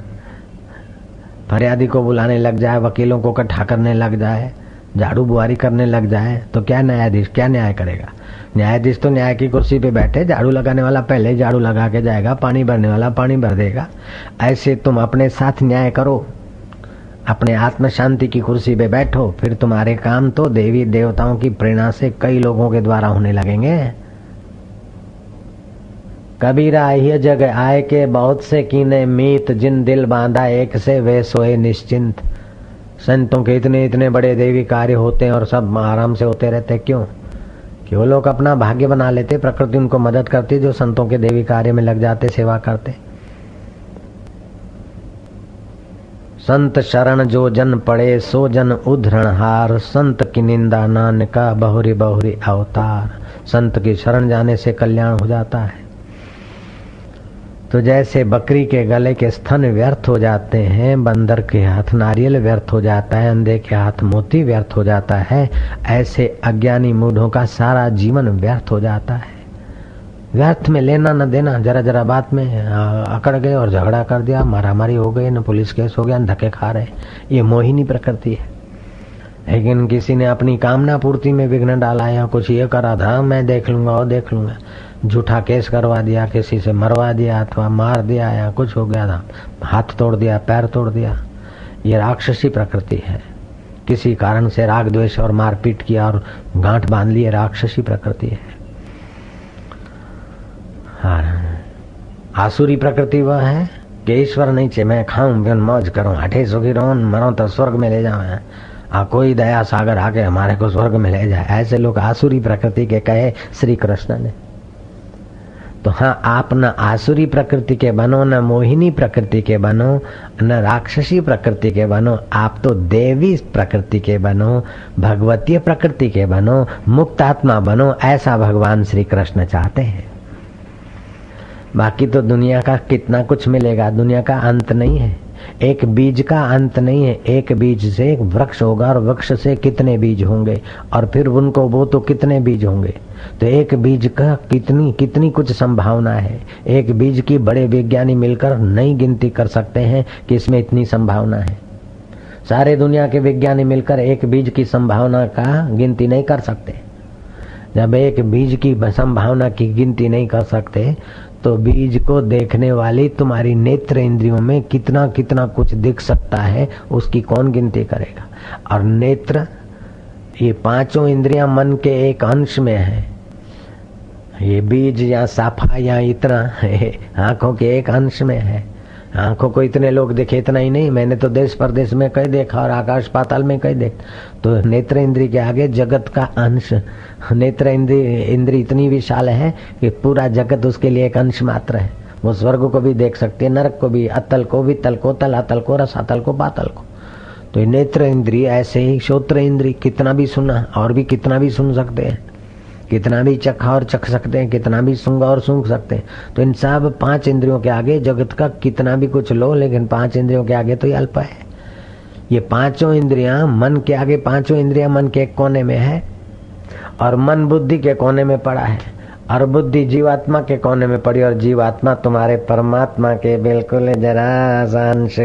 फरियादी को बुलाने लग जाए, वकीलों को इकट्ठा करने लग जाए। झाड़ू बुआरी करने लग जाए तो क्या न्यायाधीश, क्या न्याय करेगा? न्यायाधीश तो न्याय की कुर्सी पे बैठे, झाड़ू लगाने वाला पहले झाड़ू लगा के जाएगा, पानी भरने वाला पानी भर देगा। ऐसे तुम अपने साथ न्याय करो, अपने आत्म शांति की कुर्सी पे बैठो, फिर तुम्हारे काम तो देवी देवताओं की प्रेरणा से कई लोगों के द्वारा होने लगेंगे। कबीरा यह जग आए के बहुत से कीने, मीत जिन दिल बांधा, एक से वे सोए निश्चिंत। संतों के इतने इतने बड़े देवी कार्य होते हैं और सब आराम से होते रहते क्यों? कि वो लोग अपना भाग्य बना लेते, प्रकृति उनको मदद करती, जो संतों के देवी कार्य में लग जाते, सेवा करते। संत शरण जो जन पड़े, सो जन उधरण हार। संत की निंदा नान का बहुरी बहुरी अवतार। संत की शरण जाने से कल्याण हो जाता है। तो जैसे बकरी के गले के स्तन व्यर्थ हो जाते हैं, बंदर के हाथ नारियल व्यर्थ हो जाता है, अंधे के हाथ मोती व्यर्थ हो जाता है, ऐसे अज्ञानी मूढ़ों का सारा जीवन व्यर्थ हो जाता है। व्यर्थ में लेना न देना, जरा जरा बात में अकड़ गए और झगड़ा कर दिया, मारामारी हो गई, न पुलिस केस हो गया, न धक्के खा रहे। ये मोहिनी प्रकृति है। लेकिन किसी ने अपनी कामना पूर्ति में विघ्न डाला या कुछ ये करा था, मैं देख लूँगा, और देख लूँगा। झूठा केस करवा दिया, किसी से मरवा दिया, अथवा मार दिया या कुछ हो गया था, हाथ तोड़ दिया, पैर तोड़ दिया। ये राक्षसी प्रकृति है। किसी कारण से राग द्वेष और मारपीट किया और गांठ बाँध ली राक्षसी प्रकृति है। आसुरी प्रकृति वह है कि ईश्वर नहीं चे मैं खाऊं मौज करूँ, हठे सुखी रहूँ, मरो तो स्वर्ग में ले जाऊँ। आ कोई दया सागर आके हमारे को स्वर्ग में ले जाए। ऐसे लोग आसुरी प्रकृति के कहे श्री कृष्ण ने। तो हाँ आप न आसुरी प्रकृति के बनो, न मोहिनी प्रकृति के बनो, न राक्षसी प्रकृति के बनो, आप तो देवी प्रकृति के बनो, भगवतीय प्रकृति के बनो मुक्त आत्मा बनो, ऐसा भगवान श्री कृष्ण चाहते हैं। बाकी तो दुनिया का कितना कुछ मिलेगा? दुनिया का अंत नहीं है। एक बीज का अंत नहीं है, एक बीज से एक वृक्ष होगा और वृक्ष से कितने बीज होंगे और फिर उनको वो तो कितने बीज होंगे? तो एक बीज का कितनी कितनी कुछ संभावना है। एक बीज की बड़े विज्ञानी मिलकर नई गिनती कर सकते हैं कि इसमें इतनी संभावना है। सारे दुनिया के विज्ञानी मिलकर एक बीज की संभावना का गिनती नहीं कर सकते। जब एक बीज की संभावना की गिनती नहीं कर सकते तो बीज को देखने वाली तुम्हारी नेत्र इंद्रियों में कितना कितना कुछ दिख सकता है, उसकी कौन गिनती करेगा? और नेत्र, ये पाँचों इंद्रियाँ मन के एक अंश में है। ये बीज या साफा या इतना, आँखों के एक अंश में है। आँखों को इतने लोग देखे, इतना ही नहीं। मैंने तो देश परदेश में कई देखा और आकाश पाताल में कई देख। तो नेत्र इंद्री के आगे जगत का अंश। नेत्र इंद्री इंद्री इतनी विशाल है कि पूरा जगत उसके लिए एक अंश मात्र है। वो स्वर्ग को भी देख सकती है, नरक को भी, अतल को वितल को, तल, अतल को रसातल को, पातल को। तो नेत्र इंद्री, ऐसे ही श्रोत्र इंद्री, कितना भी सुना और भी कितना भी सुन सकते हैं। कितना भी चखा और चख सकते हैं, कितना भी सूँगा और सूंघ सकते हैं। तो इन सब पाँच इंद्रियों के आगे जगत का कितना भी कुछ लो, लेकिन पाँच इंद्रियों के आगे तो ये अल्प है। ये पाँचों इंद्रिया मन के आगे, पाँचों इंद्रिया मन के एक कोने में है, और मन बुद्धि के कोने में पड़ा है। और बुद्धि जीवात्मा के कोने में पड़ी और जीवात्मा तुम्हारे परमात्मा के बिल्कुल जरा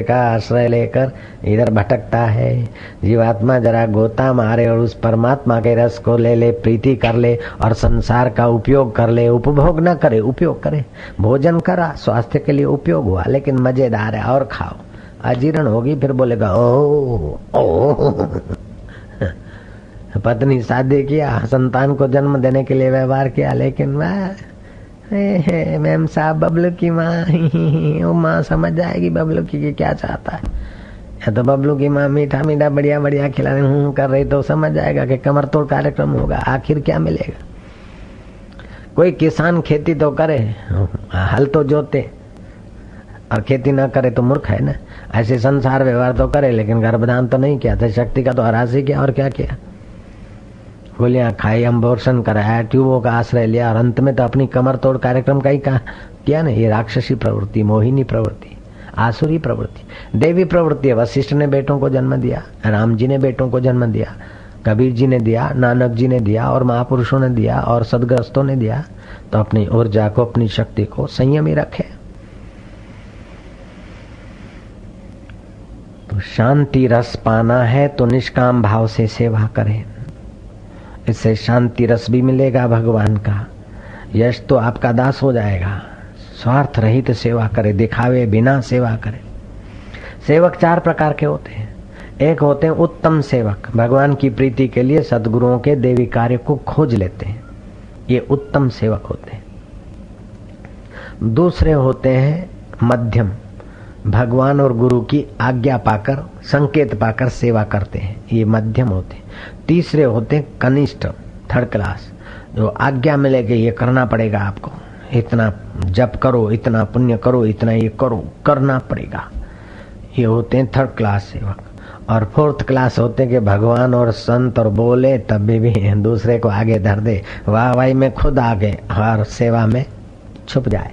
का आश्रय लेकर इधर भटकता है। जीवात्मा जरा गोता मारे और उस परमात्मा के रस को ले ले, प्रीति कर ले और संसार का उपयोग कर ले। उपभोग न करे, उपयोग करे। भोजन करा, स्वास्थ्य के लिए उपयोग हुआ, लेकिन मज़ेदार है, और खाओ। अजीर्ण होगी, फिर बोलेगा ओ ओ पत्नी शादी किया, संतान को जन्म देने के लिए व्यवहार किया, लेकिन मैम साहब बबलू की माँ वो माँ समझ जाएगी बबलू की क्या चाहता है। या तो बबलू की माँ मीठा मीठा, बढ़िया बढ़िया खिला रहे हूँ, कर रही तो समझ जाएगा कि कमर तोड़ कार्यक्रम होगा, आखिर क्या मिलेगा। कोई किसान खेती तो करे, हल तो जोते, और खेती ना करे तो मूर्ख है ना। ऐसे संसार व्यवहार तो करे, लेकिन गर्भदान तो नहीं किया था शक्ति का तो हरासी किया, और क्या किया? गोलियाँ खाई अम्बोर्शन कराया, ट्यूबों का आश्रय लिया, और अंत में तो अपनी कमर तोड़ कार्यक्रम का ही कहा, किया ना ये राक्षसी प्रवृत्ति, मोहिनी प्रवृत्ति, आसुरी प्रवृत्ति, देवी प्रवृत्ति है, वशिष्ठ ने बेटों को जन्म दिया, राम जी ने बेटों को जन्म दिया, कबीर जी ने दिया, नानक जी ने दिया, और महापुरुषों ने दिया, और सदग्रस्तों ने दिया तो अपनी ऊर्जा को, अपनी शक्ति को संयम ही रखे। तो शांति रस पाना है तो निष्काम भाव से सेवा करें। इससे शांति रस भी मिलेगा भगवान का। यश तो आपका दास हो जाएगा। स्वार्थ रहित सेवा करे, दिखावे बिना सेवा करे। सेवक चार प्रकार के होते हैं। एक होते हैं उत्तम सेवक। भगवान की प्रीति के लिए सदगुरुओं के देवी कार्य को खोज लेते हैं। ये उत्तम सेवक होते हैं। दूसरे होते हैं मध्यम। भगवान और गुरु की आज्ञा पाकर संकेत पाकर सेवा करते हैं ये मध्यम होते हैं। तीसरे होते हैं कनिष्ठ थर्ड क्लास जो आज्ञा मिलेगी ये करना पड़ेगा आपको। इतना जप करो इतना पुण्य करो इतना ये करो करना पड़ेगा। ये होते हैं थर्ड क्लास सेवक। और फोर्थ क्लास होते कि भगवान और संत और बोले तब भी, दूसरे को आगे धर दे। वाह वाही में खुद आगे हर सेवा में छुप जाए।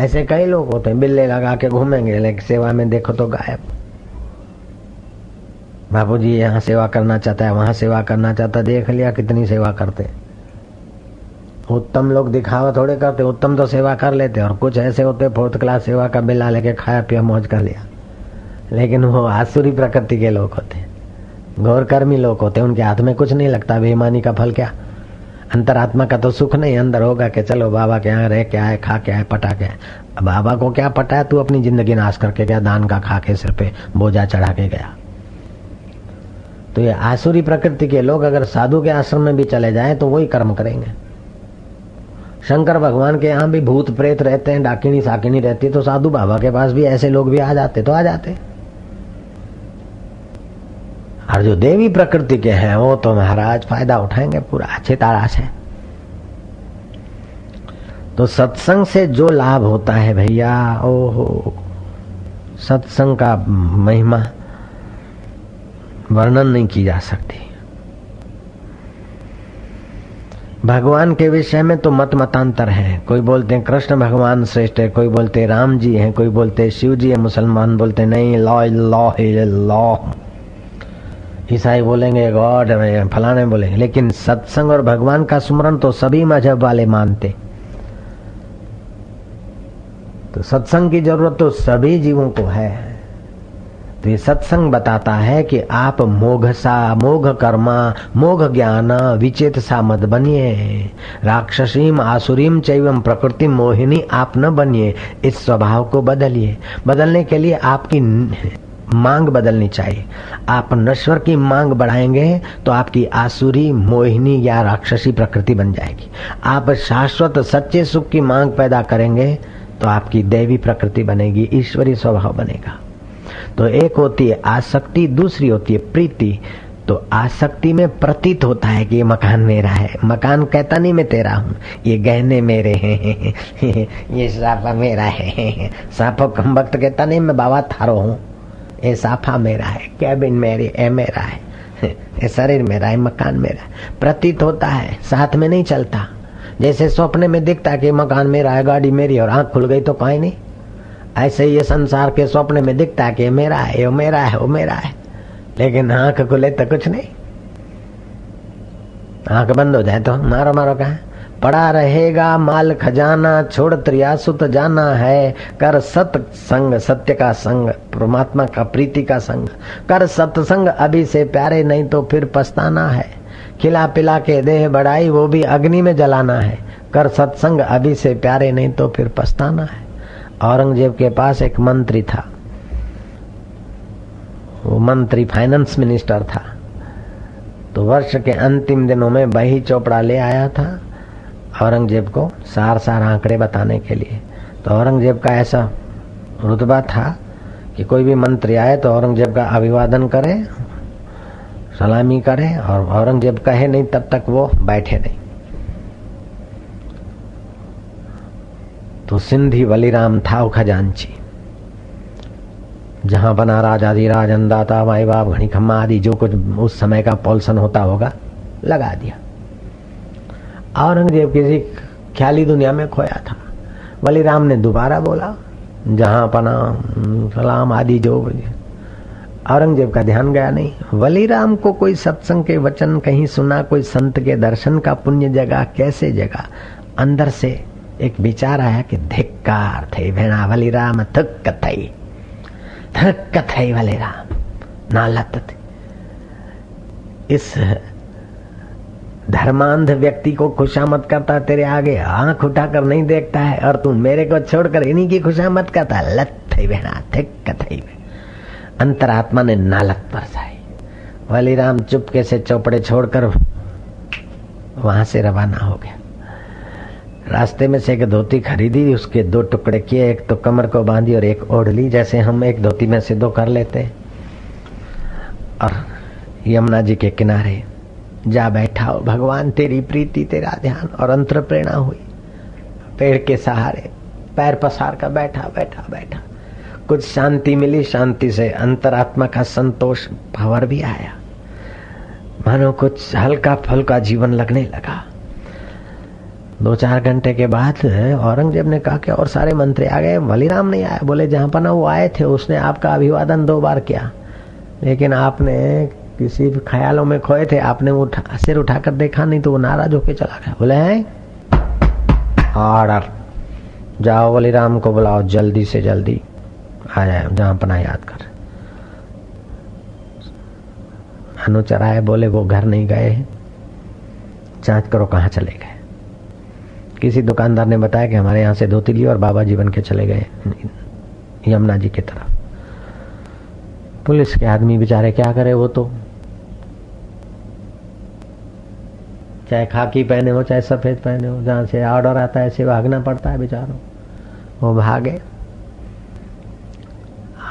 ऐसे कई लोग होते हैं बिल्ले लगा के घूमेंगे लेकिन सेवा में देखो तो गायब। बाबू जी यहाँ सेवा करना चाहता है, वहाँ सेवा करना चाहता है, देख लिया कितनी सेवा करते। उत्तम लोग दिखावा थोड़े करते, उत्तम तो सेवा कर लेते, और कुछ ऐसे होते, फोर्थ क्लास सेवा का बिल्ला लेके खाया पिया, मौज कर लिया। लेकिन वो आसुरी प्रकृति के लोग होते, गौरकर्मी लोग होते, उनके हाथ में कुछ नहीं लगता, बेईमानी का फल क्या? अंतरात्मा का तो सुख नहीं, अंदर होगा कि चलो बाबा के यहाँ रह के आए, खा के आए पटा के बाबा को क्या पटाया तू अपनी ज़िंदगी नाश करके गया, दान का खा के सिर पे बोझा चढ़ा के गया। तो ये आसुरी प्रकृति के लोग अगर साधु के आश्रम में भी चले जाएँ तो वही कर्म करेंगे। शंकर भगवान के यहाँ भी भूत प्रेत रहते हैं डाकिनी साकिनी रहती है तो साधु बाबा के पास भी ऐसे लोग भी आ जाते तो आ जाते। और जो देवी प्रकृति के हैं, वो तो महाराज फ़ायदा उठाएँगे, पूरा अच्छे तारा से तो सत्संग से जो लाभ होता है भैया, ओहो, सत्संग का महिमा। वर्णन नहीं की जा सकती। भगवान के विषय में तो मत मतांतर है। कोई बोलते हैं कृष्ण भगवान श्रेष्ठ है, कोई बोलते राम जी हैं, कोई बोलते शिव जी है, मुसलमान बोलते नहीं, लॉ लॉ लॉ ईसाई बोलेंगे, गॉड, फलाने बोलेंगे। लेकिन सत्संग और भगवान का स्मरण तो सभी मज़हब वाले मानते। तो सत्संग की ज़रूरत तो सभी जीवों को है। तो ये सत्संग बताता है कि आप मोघसा मोघ कर्मा, मोघ ज्ञान, विचेत सा मत बनिए। राक्षसीम, आसुरीम चैवम प्रकृति मोहिनी आप न बनिए, इस स्वभाव को बदलिए। बदलने के लिए आपकी मांग बदलनी चाहिए। आप नश्वर की मांग बढ़ाएँगे तो आपकी आसुरी, मोहिनी या राक्षसी प्रकृति बन जाएगी। आप शाश्वत, सच्चे सुख की मांग पैदा करेंगे तो आपकी देवी प्रकृति बनेगी ईश्वरी स्वभाव बनेगा। तो एक होती है आसक्ति, दूसरी होती है प्रीति। तो आसक्ति में प्रतीत होता है कि ये मकान मेरा है। मकान कहता, नहीं, मैं तेरा हूँ। ये गहने मेरे हैं। ये साफा मेरा है। साफो कम वक्त कहता, नहीं, मैं बाबा थारो हूँ। ये साफा मेरा है। कैबिन मेरी ए मेरा है। ये शरीर मेरा है मकान मेरा है। प्रतीत होता है, साथ में नहीं चलता। जैसे सपने में दिखता कि मकान मेरा है, गाड़ी मेरी और आँख खुल गई तो कहीं नहीं। ऐसे ये संसार के स्वप्न में दिखता है कि ये मेरा है वो मेरा है, वो मेरा है। लेकिन आँख खुले तो कुछ नहीं। आँख बंद हो जाए तो मारो मारो कहा? पड़ा रहेगा माल खजाना, छोड़ त्रियासुत जाना है। कर सत संग सत्य का संग, परमात्मा का प्रीति का संग। कर सत्संग अभी से प्यारे, नहीं तो फिर पछताना है। खिला पिला के देह बढ़ाई, वो भी अग्नि में जलाना है। कर सत्संग अभी से प्यारे, नहीं तो फिर पछताना है। औरंगज़ेब के पास एक मंत्री था। वो मंत्री फाइनेंस मिनिस्टर था। तो वर्ष के अंतिम दिनों में बही चोपड़ा ले आया था औरंगज़ेब को सार सार आंकड़े बताने के लिए। तो औरंगज़ेब का ऐसा रुतबा था कि कोई भी मंत्री आए तो औरंगज़ेब का अभिवादन करे, सलामी करे और औरंगज़ेब कहे नहीं तब तक वो बैठे नहीं। तो सिंधी वलीराम था खजांची। जहाँ बना राजा राजाधिराज अन्नदाता माई बाप, घनी खम्मा आदि, जो कुछ उस समय का पॉल्सन होता होगा, लगा दिया। औरंगज़ेब किसी ख्याली दुनिया में खोया था। वलीराम ने दोबारा बोला, जहाँ पना सलाम आदि जो, औरंगज़ेब का ध्यान गया नहीं। वलीराम को कोई सत्संग के वचन कहीं सुना, कोई संत के दर्शन का पुण्य जगा, कैसे जगा? अंदर से एक विचार आया कि धिक्कार थे भेणा वलीराम थक थई थक थई वलीराम नालत थी। इस धर्मांध व्यक्ति को खुशामत करता तेरे आगे आँख उठाकर नहीं देखता है, और तू मेरे को छोड़कर इन्हीं की खुशामत करता लत थई भेणा थिक थई अंतरात्मा ने नालत पर बरसाई वलीराम चुपके से चौपड़े छोड़कर वहाँ से रवाना हो गया। रास्ते में से एक धोती खरीदी, उसके दो टुकड़े किए, एक तो कमर को बांधी और एक ओढ़ ली, जैसे हम एक धोती में से दो कर लेते। और यमुना जी के किनारे जा बैठा हो भगवान, तेरी प्रीति, तेरा ध्यान और अंतर प्रेरणा हुई। पेड़ के सहारे पैर पसार कर बैठा बैठा बैठा। कुछ शांति मिली, शांति से अंतरात्मा का संतोष भवर भी आया। मानो कुछ हल्का फुल्का जीवन लगने लगा। दो चार घंटे के बाद, औरंगज़ेब ने कहा कि और सारे मंत्री आ गए। वलीराम नहीं आया। बोले, जहाँ पर ना वो आए थे, उसने आपका अभिवादन दो बार किया। लेकिन आपने किसी ख्यालों में खोए थे। आपने उठा, सिर उठाकर देखा नहीं तो वो नाराज़ होके चला गया। बोले, हैं? ऑर्डर जाओ वलीराम को बुलाओ, जल्दी से जल्दी। आ जाए जहाँ पना याद कर। अनुचर आए बोले, वो घर नहीं गए जाँच करो कहाँ चले गए। किसी दुकानदार ने बताया कि हमारे यहाँ से धोती ली और बाबा जी बन के चले गए यमुना जी की तरफ़। पुलिस के आदमी बेचारे क्या करे वो तो? चाहे खाकी पहने हो, चाहे सफ़ेद पहने हो, जहाँ से ऑर्डर आता है ऐसे भागना पड़ता है बेचारों। वो भागे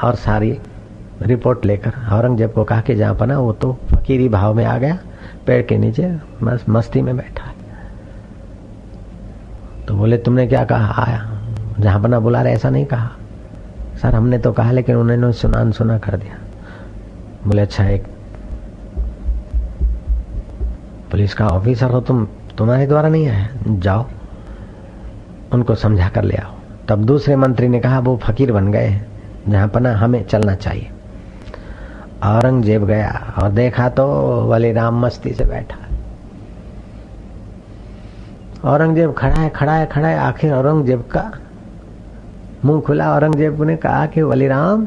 और सारी रिपोर्ट लेकर औरंगज़ेब को कहा कि जहाँ पना वो तो फकीरी भाव में आ गया, पेड़ के नीचे बस मस्ती में बैठा। तो बोले, तुमने क्या कहा? आया। जहाँ पना बुला रहे, ऐसा नहीं कहा। सर, हमने तो कहा, लेकिन उन्होंने सुना सुना कर दिया। बोले अच्छा एक पुलिस का ऑफिसर हो, तुम, तुम्हारे द्वारा नहीं आया? जाओ, उनको समझा कर ले आओ। तब दूसरे मंत्री ने कहा, वो फकीर बन गए हैं, जहाँ पना हमें चलना चाहिए। औरंगज़ेब गया और देखा तो वली राम मस्ती से बैठा। औरंगज़ेब खड़ा है खड़ा है खड़ा है, आखिर औरंगज़ेब का मुँह खुला। औरंगज़ेब ने कहा कि वलीराम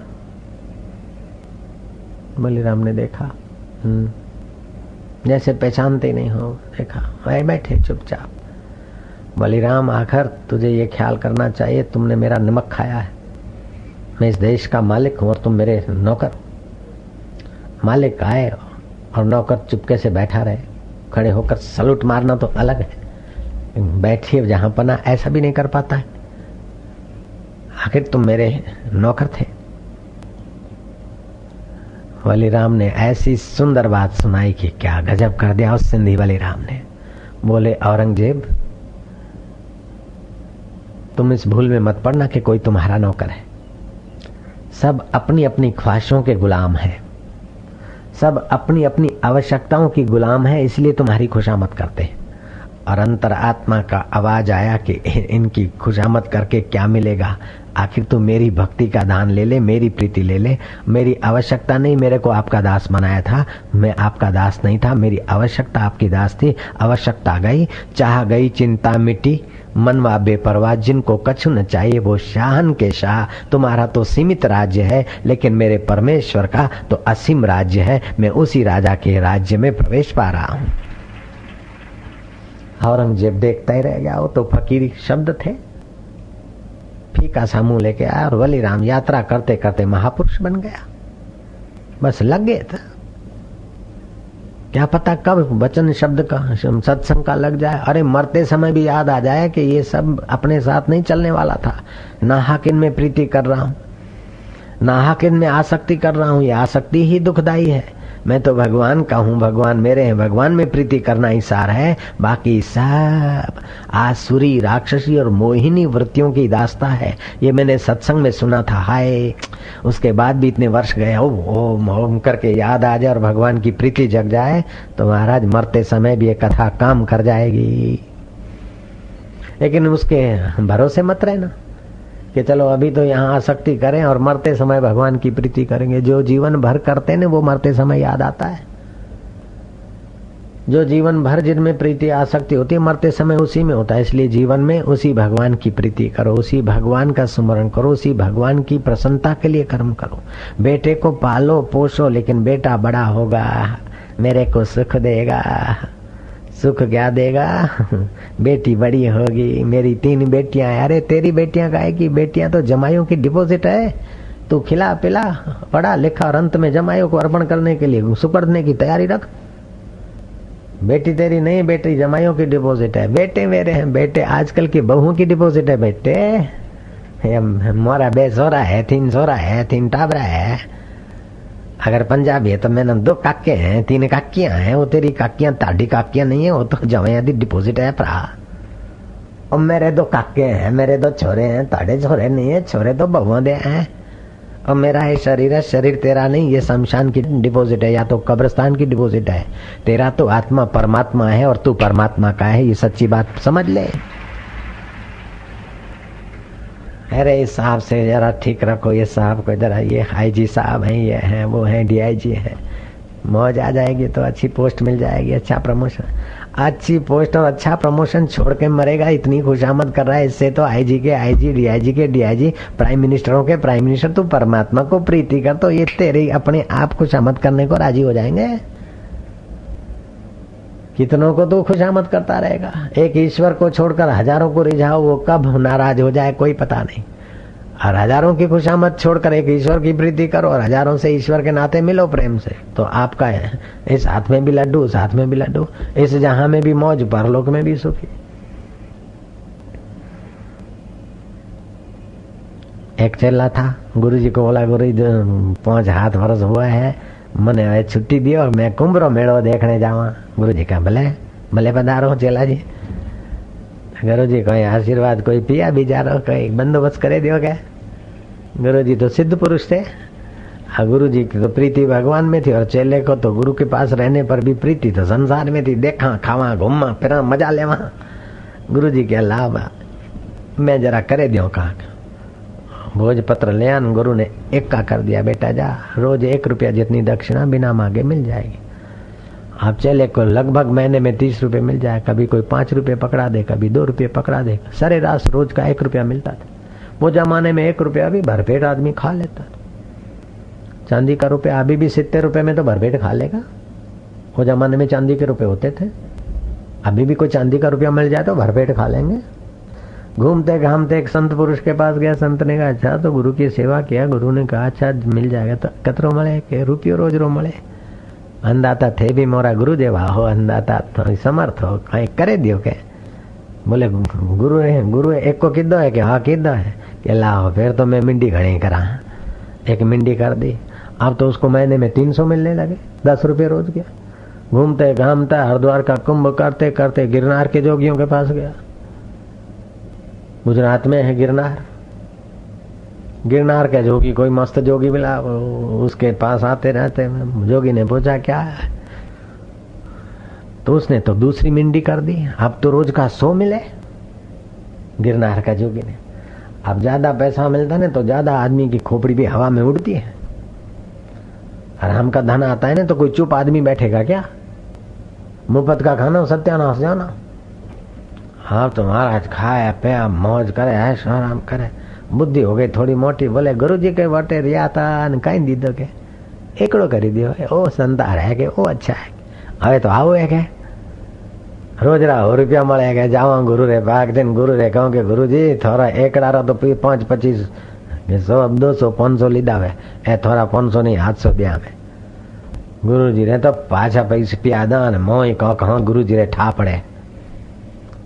बलीराम ने देखा। हम्म जैसे पहचानते नहीं हो, देखा। वही बैठे चुपचाप। बलिराम, आखिर तुझे ये ख्याल करना चाहिए, तुमने मेरा नमक खाया है। मैं इस देश का मालिक हूँ और तुम मेरे नौकर। मालिक आए और नौकर चुपके से बैठा रहे। खड़े होकर सलूट मारना तो अलग है। बैठिए, जहाँ पना ऐसा भी नहीं कर पाता है। आखिर तुम मेरे नौकर थे। वलीराम ने ऐसी सुंदर बात सुनाई कि क्या गजब कर दिया उस सिंधी वलीराम ने। बोले, औरंगज़ेब, तुम इस भूल में मत पड़ना कि कोई तुम्हारा नौकर है। सब अपनी अपनी ख्वाहिशों के गुलाम है। सब अपनी अपनी आवश्यकताओं की गुलाम है, इसलिए तुम्हारी खुशामद करते हैं। और अंतर आत्मा का आवाज़ आया कि इनकी खुशामद करके क्या मिलेगा? आखिर तू मेरी भक्ति का दान ले ले, मेरी प्रीति ले ले। मेरी आवश्यकता नहीं, मेरे को आपका दास बनाया था। मैं आपका दास नहीं था, मेरी आवश्यकता आपकी दास थी। आवश्यकता गई, चाह गई चिंता मिट्टी मनवा बेपरवाह जिनको कछु न चाहिए, वो शाहन के शाह। तुम्हारा तो सीमित राज्य है, लेकिन मेरे परमेश्वर का तो असीम राज्य है। मैं उसी राजा के राज्य में प्रवेश पा रहा हूँ। औरंगज़ेब देखता ही रह गया। वो तो फकीरी शब्द थे। फीका सा मुँह लेके आया और वलीराम यात्रा करते करते महापुरुष बन गया। बस लग गए था। क्या पता कब वचन शब्द का सत्संग का लग जाए। अरे मरते समय भी याद आ जाए कि ये सब अपने साथ नहीं चलने वाला था। ना हाकिन में प्रीति कर रहा हूँ, ना हाकिन में आसक्ति कर रहा हूँ। ये आसक्ति ही दुखदाई है। मैं तो भगवान का हूँ, भगवान मेरे हैं, भगवान में प्रीति करना ही सार है। बाकी सब आसुरी राक्षसी और मोहिनी वृत्तियों की दास्ता है। ये मैंने सत्संग में सुना था, हाय। उसके बाद भी इतने वर्ष गए, ओम ओम ओम करके याद आ जाए और भगवान की प्रीति जग जाए तो महाराज मरते समय भी ये कथा काम कर जाएगी। लेकिन उसके भरोसे मत रहना। कि चलो अभी तो यहाँ आसक्ति करें और मरते समय भगवान की प्रीति करेंगे। जो जीवन भर करते ना वो मरते समय याद आता है। जो जीवन भर जिनमें प्रीति आसक्ति होती है, मरते समय उसी में होता है। इसलिए जीवन में उसी भगवान की प्रीति करो, उसी भगवान का स्मरण करो, उसी भगवान की प्रसन्नता के लिए कर्म करो। बेटे को पालो, पोषो, लेकिन बेटा बड़ा होगा, मेरे को सुख देगा। सुख क्या देगा? बेटी बड़ी होगी, मेरी तीन बेटियाँ अरे, तेरी बेटियाँ का है? कि बेटियाँ तो जमाइयों की डिपॉजिट है। तू खिला पिला, पढ़ा लिखा और अंत में जमाइयों को अर्पण करने के लिए सुपड़ने की तैयारी रख। बेटी तेरी नहीं, बेटी जमाइयों की डिपॉजिट है। बेटे मेरे हैं, बेटे आजकल की बहुओं की डिपॉजिट है, बेटे। मोरा बे सोरा है, तीन सोरा है, तीन टाबरा है। अगर पंजाबी है तो मैंने दो काके हैं, तीन काकियाँ हैं, वो तेरी काकियाँ, ताड़ी काकियाँ नहीं है, वो तो जवाया दी डिपोजिट है भरा। और मेरे दो काके हैं, मेरे दो छोरे हैं, ताड़े छोरे नहीं है, छोरे तो बहुआ दे हैं। और मेरा है शरीर है, शरीर तेरा नहीं, ये शमशान की डिपॉजिट है, या तो कब्रस्तान की डिपॉजिट है। तेरा तो आत्मा परमात्मा है और तू परमात्मा का है, ये सच्ची बात समझ ले। अरे इस साहब से जरा ठीक रखो, ये साहब को जरा ये आई जी साहब हैं, ये हैं, वो हैं, डीआईजी हैं। मौज आ जाएगी तो अच्छी पोस्ट मिल जाएगी अच्छा प्रमोशन। अच्छी पोस्ट और अच्छा प्रमोशन छोड़ के मरेगा, इतनी खुशामद कर रहा है, इससे तो आईजी के आई आईजी डीआईजी के डीआईजी प्राइम मिनिस्टरों के प्राइम मिनिस्टर तू परमात्मा को प्रीति कर तो ये तेरे अपने आप खुशामद करने को राज़ी हो जाएँगे। कितनों को तो खुशामद करता रहेगा? एक ईश्वर को छोड़कर हज़ारों को रिझाओ, वो कब नाराज़ हो जाए कोई पता नहीं। और हज़ारों की खुशामद छोड़कर एक ईश्वर की प्रीति करो और हज़ारों से ईश्वर के नाते मिलो प्रेम से। तो आपका है। इस हाथ में भी लड्डू, उस हाथ में भी लड्डू। इस जहाँ में भी मौज, परलोक में भी सुखी। एक चेला था गुरु जी को बोला गुरु जी पाँच हाथ वर्ष हुआ है। મને હવે છૂટી દો મેં કુંભરો મેળો દેખને જાવા ગુરુજી કા ભલે ભલે પધારો ચેલાજી ગુરુજી કઈ આશીર્વાદ કોઈ પિયા બિચારો કઈ બંદોબસ્ત કરી દો કે ગુરુજી તો સિદ્ધ પુરુષ છે हाँ, गुरु जी की तो प्रीति भगवान में थी और चेले को तो गुरु के पास रहने पर भी प्रीति तो संसार में थी देखा खावा घूमा फिर मजा ले वहां गुरु जी के लाभ मैं जरा करे दियो कहा भोज पत्र ले आन गुरु ने एक का कर दिया, बेटा जा। रोज एक रुपया जितनी दक्षिणा बिना मांगे मिल जाएगी। आप चले को लगभग महीने में तीस रुपये मिल जाए, कभी कोई पाँच रुपये पकड़ा दे, कभी दो रुपये पकड़ा दे। सरे रास रोज का एक रुपया मिलता था। वो जमाने में एक रुपया भी भरपेट आदमी खा लेता था। चांदी का रुपया, अभी भी सितर रुपये में तो भरपेट खा लेगा। वो जमाने में चांदी के रुपये होते थे। अभी भी कोई चांदी का रुपया मिल जाए तो भरपेट खा लेंगे। घूमते घामते एक संत पुरुष के पास गया संत ने कहा अच्छा तो गुरु की सेवा किया गुरु ने कहा अच्छा मिल जाएगा तो कतरो મળે કે રૂપિયો રોજ રો મળે અંદાતા थे भी मोरा गुरु देवा हो अंदाता तो समर्थ हो कहीं करे दियो के बोले गुरु ने गुरु एक को किदो है कि हाँ किदो है कि लाओ फिर तो मैं मिंडी घड़ी करा एक मिंडी कर दी अब तो उसको महीने में तीन सौ मिलने लगे दस रुपये रोज के घूमते घामते हरिद्वार का कुंभ करते करते गिरनार के जोगियों के पास गया गुजरात में है गिरनार। गिरनार के जोगी कोई मस्त जोगी मिला उसके पास आते रहते जोगी ने पूछा, क्या है? तो उसने तो दूसरी मिंडी कर दी, अब तो रोज का सौ मिले। गिरनार का जोगी ने, अब ज़्यादा पैसा मिलता ना तो ज़्यादा आदमी की खोपड़ी भी हवा में उड़ती है। आराम का धन आता है ना तो कोई चुप आदमी बैठेगा क्या? मुफ़्त का खाना, सत्यानाश जाना। हाँ तो महाराज खाया पे मौज करे ऐश आराम करे बुद्धि हो गई थोड़ी मोटी बोले गुरु जी के वटे रिया था कहीं दीदो के एकड़ो કરી દો ઓ સંતાર હે કે ઓ અચ્છા હે હવે તો આવું હે કે રોજ રા રૂપિયા મળે કે જાવા ગુરુ રે ભાગ दिन गुरु रे कहूं કે गुरु जी थोड़ा एकड़ा रा तो पांच पच्चीस सौ दो सौ पांच सौ लीधा वे ए थोड़ा पांच सौ नहीं हाथ सौ दिया में गुरु जी ने तो पाछा पैसे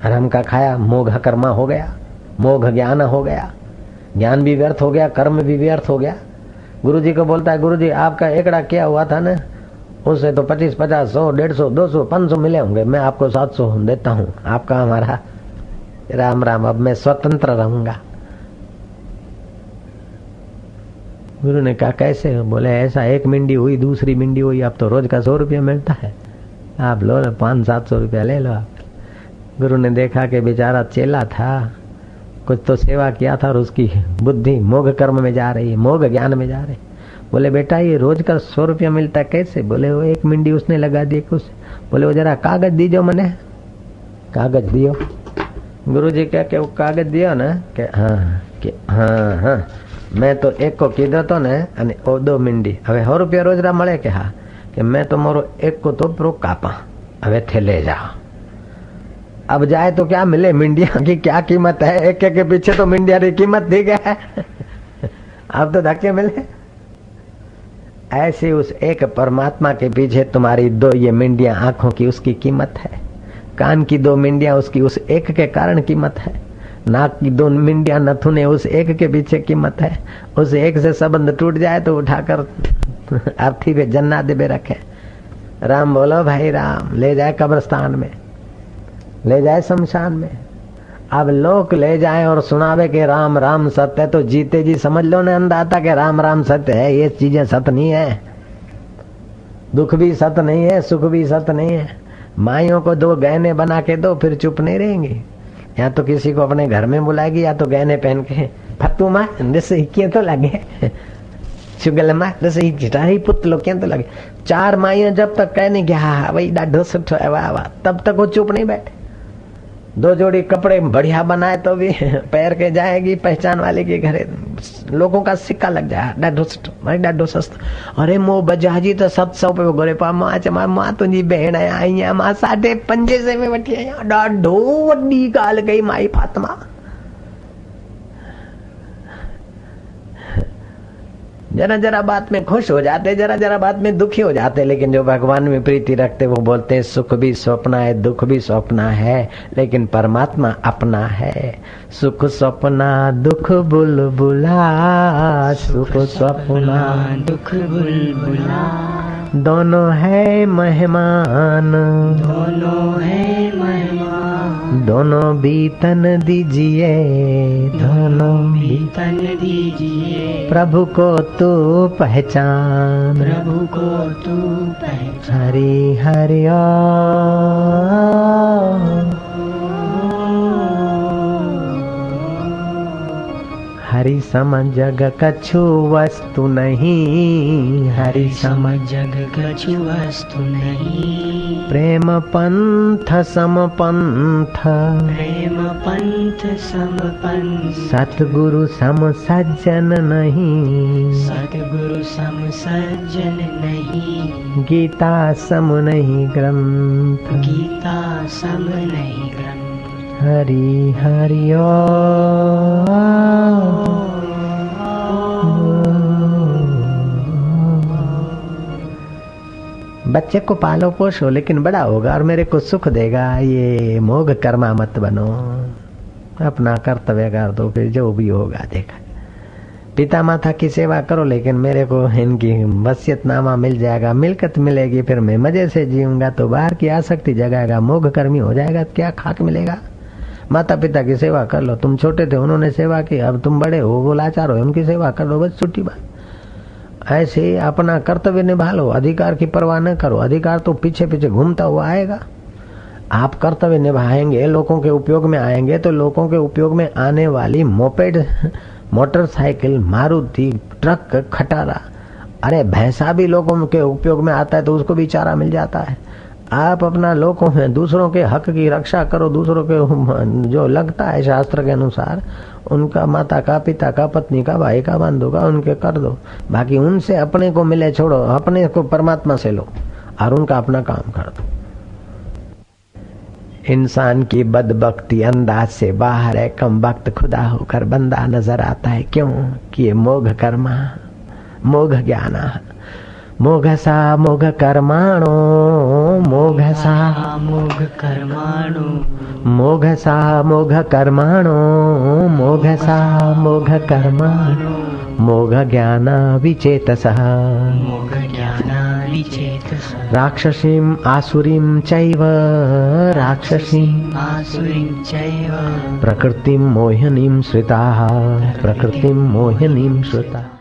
हरम का खाया, मोघ कर्मा हो गया, मोघ ज्ञान हो गया, ज्ञान भी व्यर्थ हो गया, कर्म भी व्यर्थ हो गया। गुरु जी को बोलता है गुरु जी आपका एकड़ा क्या हुआ था ना? उससे तो पच्चीस, पचास, सौ, डेढ़ सौ, दो सौ, पाँच सौ मिले होंगे। मैं आपको सात सौ देता हूँ। आपका हमारा राम राम, अब मैं स्वतंत्र रहूँगा। गुरु ने कहा, कैसे? बोले, ऐसा एक मिंडी हुई, दूसरी मिंडी हुई, अब तो रोज का सौ रुपया मिलता है। आप लो पाँच, सात सौ रुपया ले लो आप। गुरु ने देखा कि बेचारा चेला था कुछ तो सेवा किया था और उसकी बुद्धि मोघ कर्म में जा रही है मोघ ज्ञान में जा रही बोले बेटा ये रोज का सौ रुपया मिलता कैसे बोले वो एक मिंडी उसने लगा दी कुछ बोले वो जरा कागज दीजो मने कागज दियो गुरु जी क्या के वो कागज दियो ना के हाँ કે હા હા મેં તો એકો કીધો તો ને અને ઓ દો મિંડી હવે સો રૂપિયા રોજના મળે કે હા કે મેં તો મારો એકો તો પ્રો कापा હવે थे ले जाओ अब जाए तो क्या मिले मिंडिया की क्या कीमत है? एक के पीछे तो मिंडिया की कीमत दी गया है। अब तो धक्के मिले। ऐसी उस एक परमात्मा के पीछे तुम्हारी दो ये मिंडिया आँखों की उसकी कीमत है। कान की दो मिंडिया उसकी उस एक के कारण कीमत है। नाक की दो मिंडिया नथुने उस एक के पीछे कीमत है। उस एक से संबंध टूट जाए तो उठाकर अर्थी पे जन्ना देवे रखे। राम बोलो, भाई राम, ले जाए कब्रस्तान में। ले जाए शमशान में। अब लोग ले जाए और सुनावे कि राम राम सत्य है तो जीते जी समझ लो ना अंदाता कि राम राम सत्य है, ये चीज़ें सत्य नहीं है। दुख भी सत्य नहीं है, सुख भी सत्य नहीं है। माइयों को दो गहने बना के दो, फिर चुप नहीं रहेंगी। या तो किसी को अपने घर में बुलाएगी, या तो गहने पहन के फतू माँ किए तो लगे। शुगल माँ ही पुतलो क्या तो लगे। चार माइया जब तक कहने की हाँ भाई डाढो सुठो है, वाह वाह, तब तक वो चुप नहीं बैठे। दो जोड़ी कपड़े बढ़िया बनाए तो भी पैर के जाएगी पहचान वाले के घरे। लोगों का सिक्का लग जाए डाढो सुठो भाई डाढो सस्तो। अरे मो बजाजी तो सत सौ पे घोरे पा, माँ चमा माँ तुंहिंजी भेण आहियाँ आईं माँ साढे पंजे सौ में वठी आहियाँ ॾाढो वॾी ॻाल्हि कई माई फातिमा। जरा जरा बात में खुश हो जाते जरा जरा बात में दुखी हो जाते लेकिन जो भगवान में प्रीति रखते वो बोलते हैं सुख भी स्वप्न है दुख भी स्वप्न है लेकिन परमात्मा अपना है। सुख सपना दुख बुलबुला सुख सपना दुख बुलबुला दोनों है मेहमान। दोनों है मेहमान। दोनों भी तन दीजिए। दोनों भी तन दीजिए। प्रभु को तू पहचान। प्रभु को तू पहचान। हरि हरि हरि सम जग कछु वस्तु नहीं। हरि सम जग कछु वस्तु नहीं। प्रेम पंथ सम पंथ। प्रेम पंथ सम पंथ। सतगुरु सम सज्जन नहीं। सतगुरु सम सज्जन नहीं। गीता सम नहीं ग्रंथ। गीता सम नहीं ग्रंथ। हरि हरि बच्चे को पालो पोषो, लेकिन बड़ा होगा और मेरे को सुख देगा। ये मोघ कर्मा मत बनो। अपना कर्तव्य कर दो, फिर जो भी होगा देखा। पिता माता की सेवा करो, लेकिन मेरे को इनकी वसीयतनामा मिल जाएगा, मिलकत मिलेगी, फिर मैं मज़े से जीऊँगा तो बाहर की आसक्ति जगाएगा मोघ कर्मी हो जाएगा तो क्या खाक मिलेगा? माता पिता की सेवा कर लो। तुम छोटे थे, उन्होंने सेवा की, अब तुम बड़े हो, वो लाचार हो, उनकी सेवा कर लो, बस छुट्टी बात ऐसे अपना कर्तव्य निभा लो अधिकार की परवाह न करो। अधिकार तो पीछे पीछे घूमता हुआ आएगा। आप कर्तव्य निभाएँगे, लोगों के उपयोग में आएँगे तो लोगों के उपयोग में आने वाली मोपेड, मोटरसाइकिल, मारुति, ट्रक, खटारा, अरे भैंसा भी लोगों के उपयोग में आता है तो उसको भी चारा मिल जाता है। आप अपना लोगों में दूसरों के हक की रक्षा करो, दूसरों के जो लगता है शास्त्र के अनुसार उनका माता का, पिता का, पत्नी का, भाई का, बंधु का, उनके कर दो। बाकी उनसे अपने को मिले छोड़ो, अपने को परमात्मा से लो और उनका अपना काम कर दो। इंसान की बदबख्ती अंदाज से बाहर है, कम वक्त खुदा होकर बंदा नज़र आता है। क्यों? कि ये मोघ कर्मा, मोघ ज्ञाना मोघसा मोघ कर्माणो मोघसा मोघ कर्माणु मोघसा मोघ कर्माणो मोघसा मोघ कर्माणो। मोघ ज्ञान विचेतसः। मोघ ज्ञाना विचेतस। राक्षसीम् आसुरीं चैव। राक्षसीम् आसुरीं चैव। प्रकृतिं मोहिनीं श्रिताः। प्रकृतिं मोहिनीं श्रुता।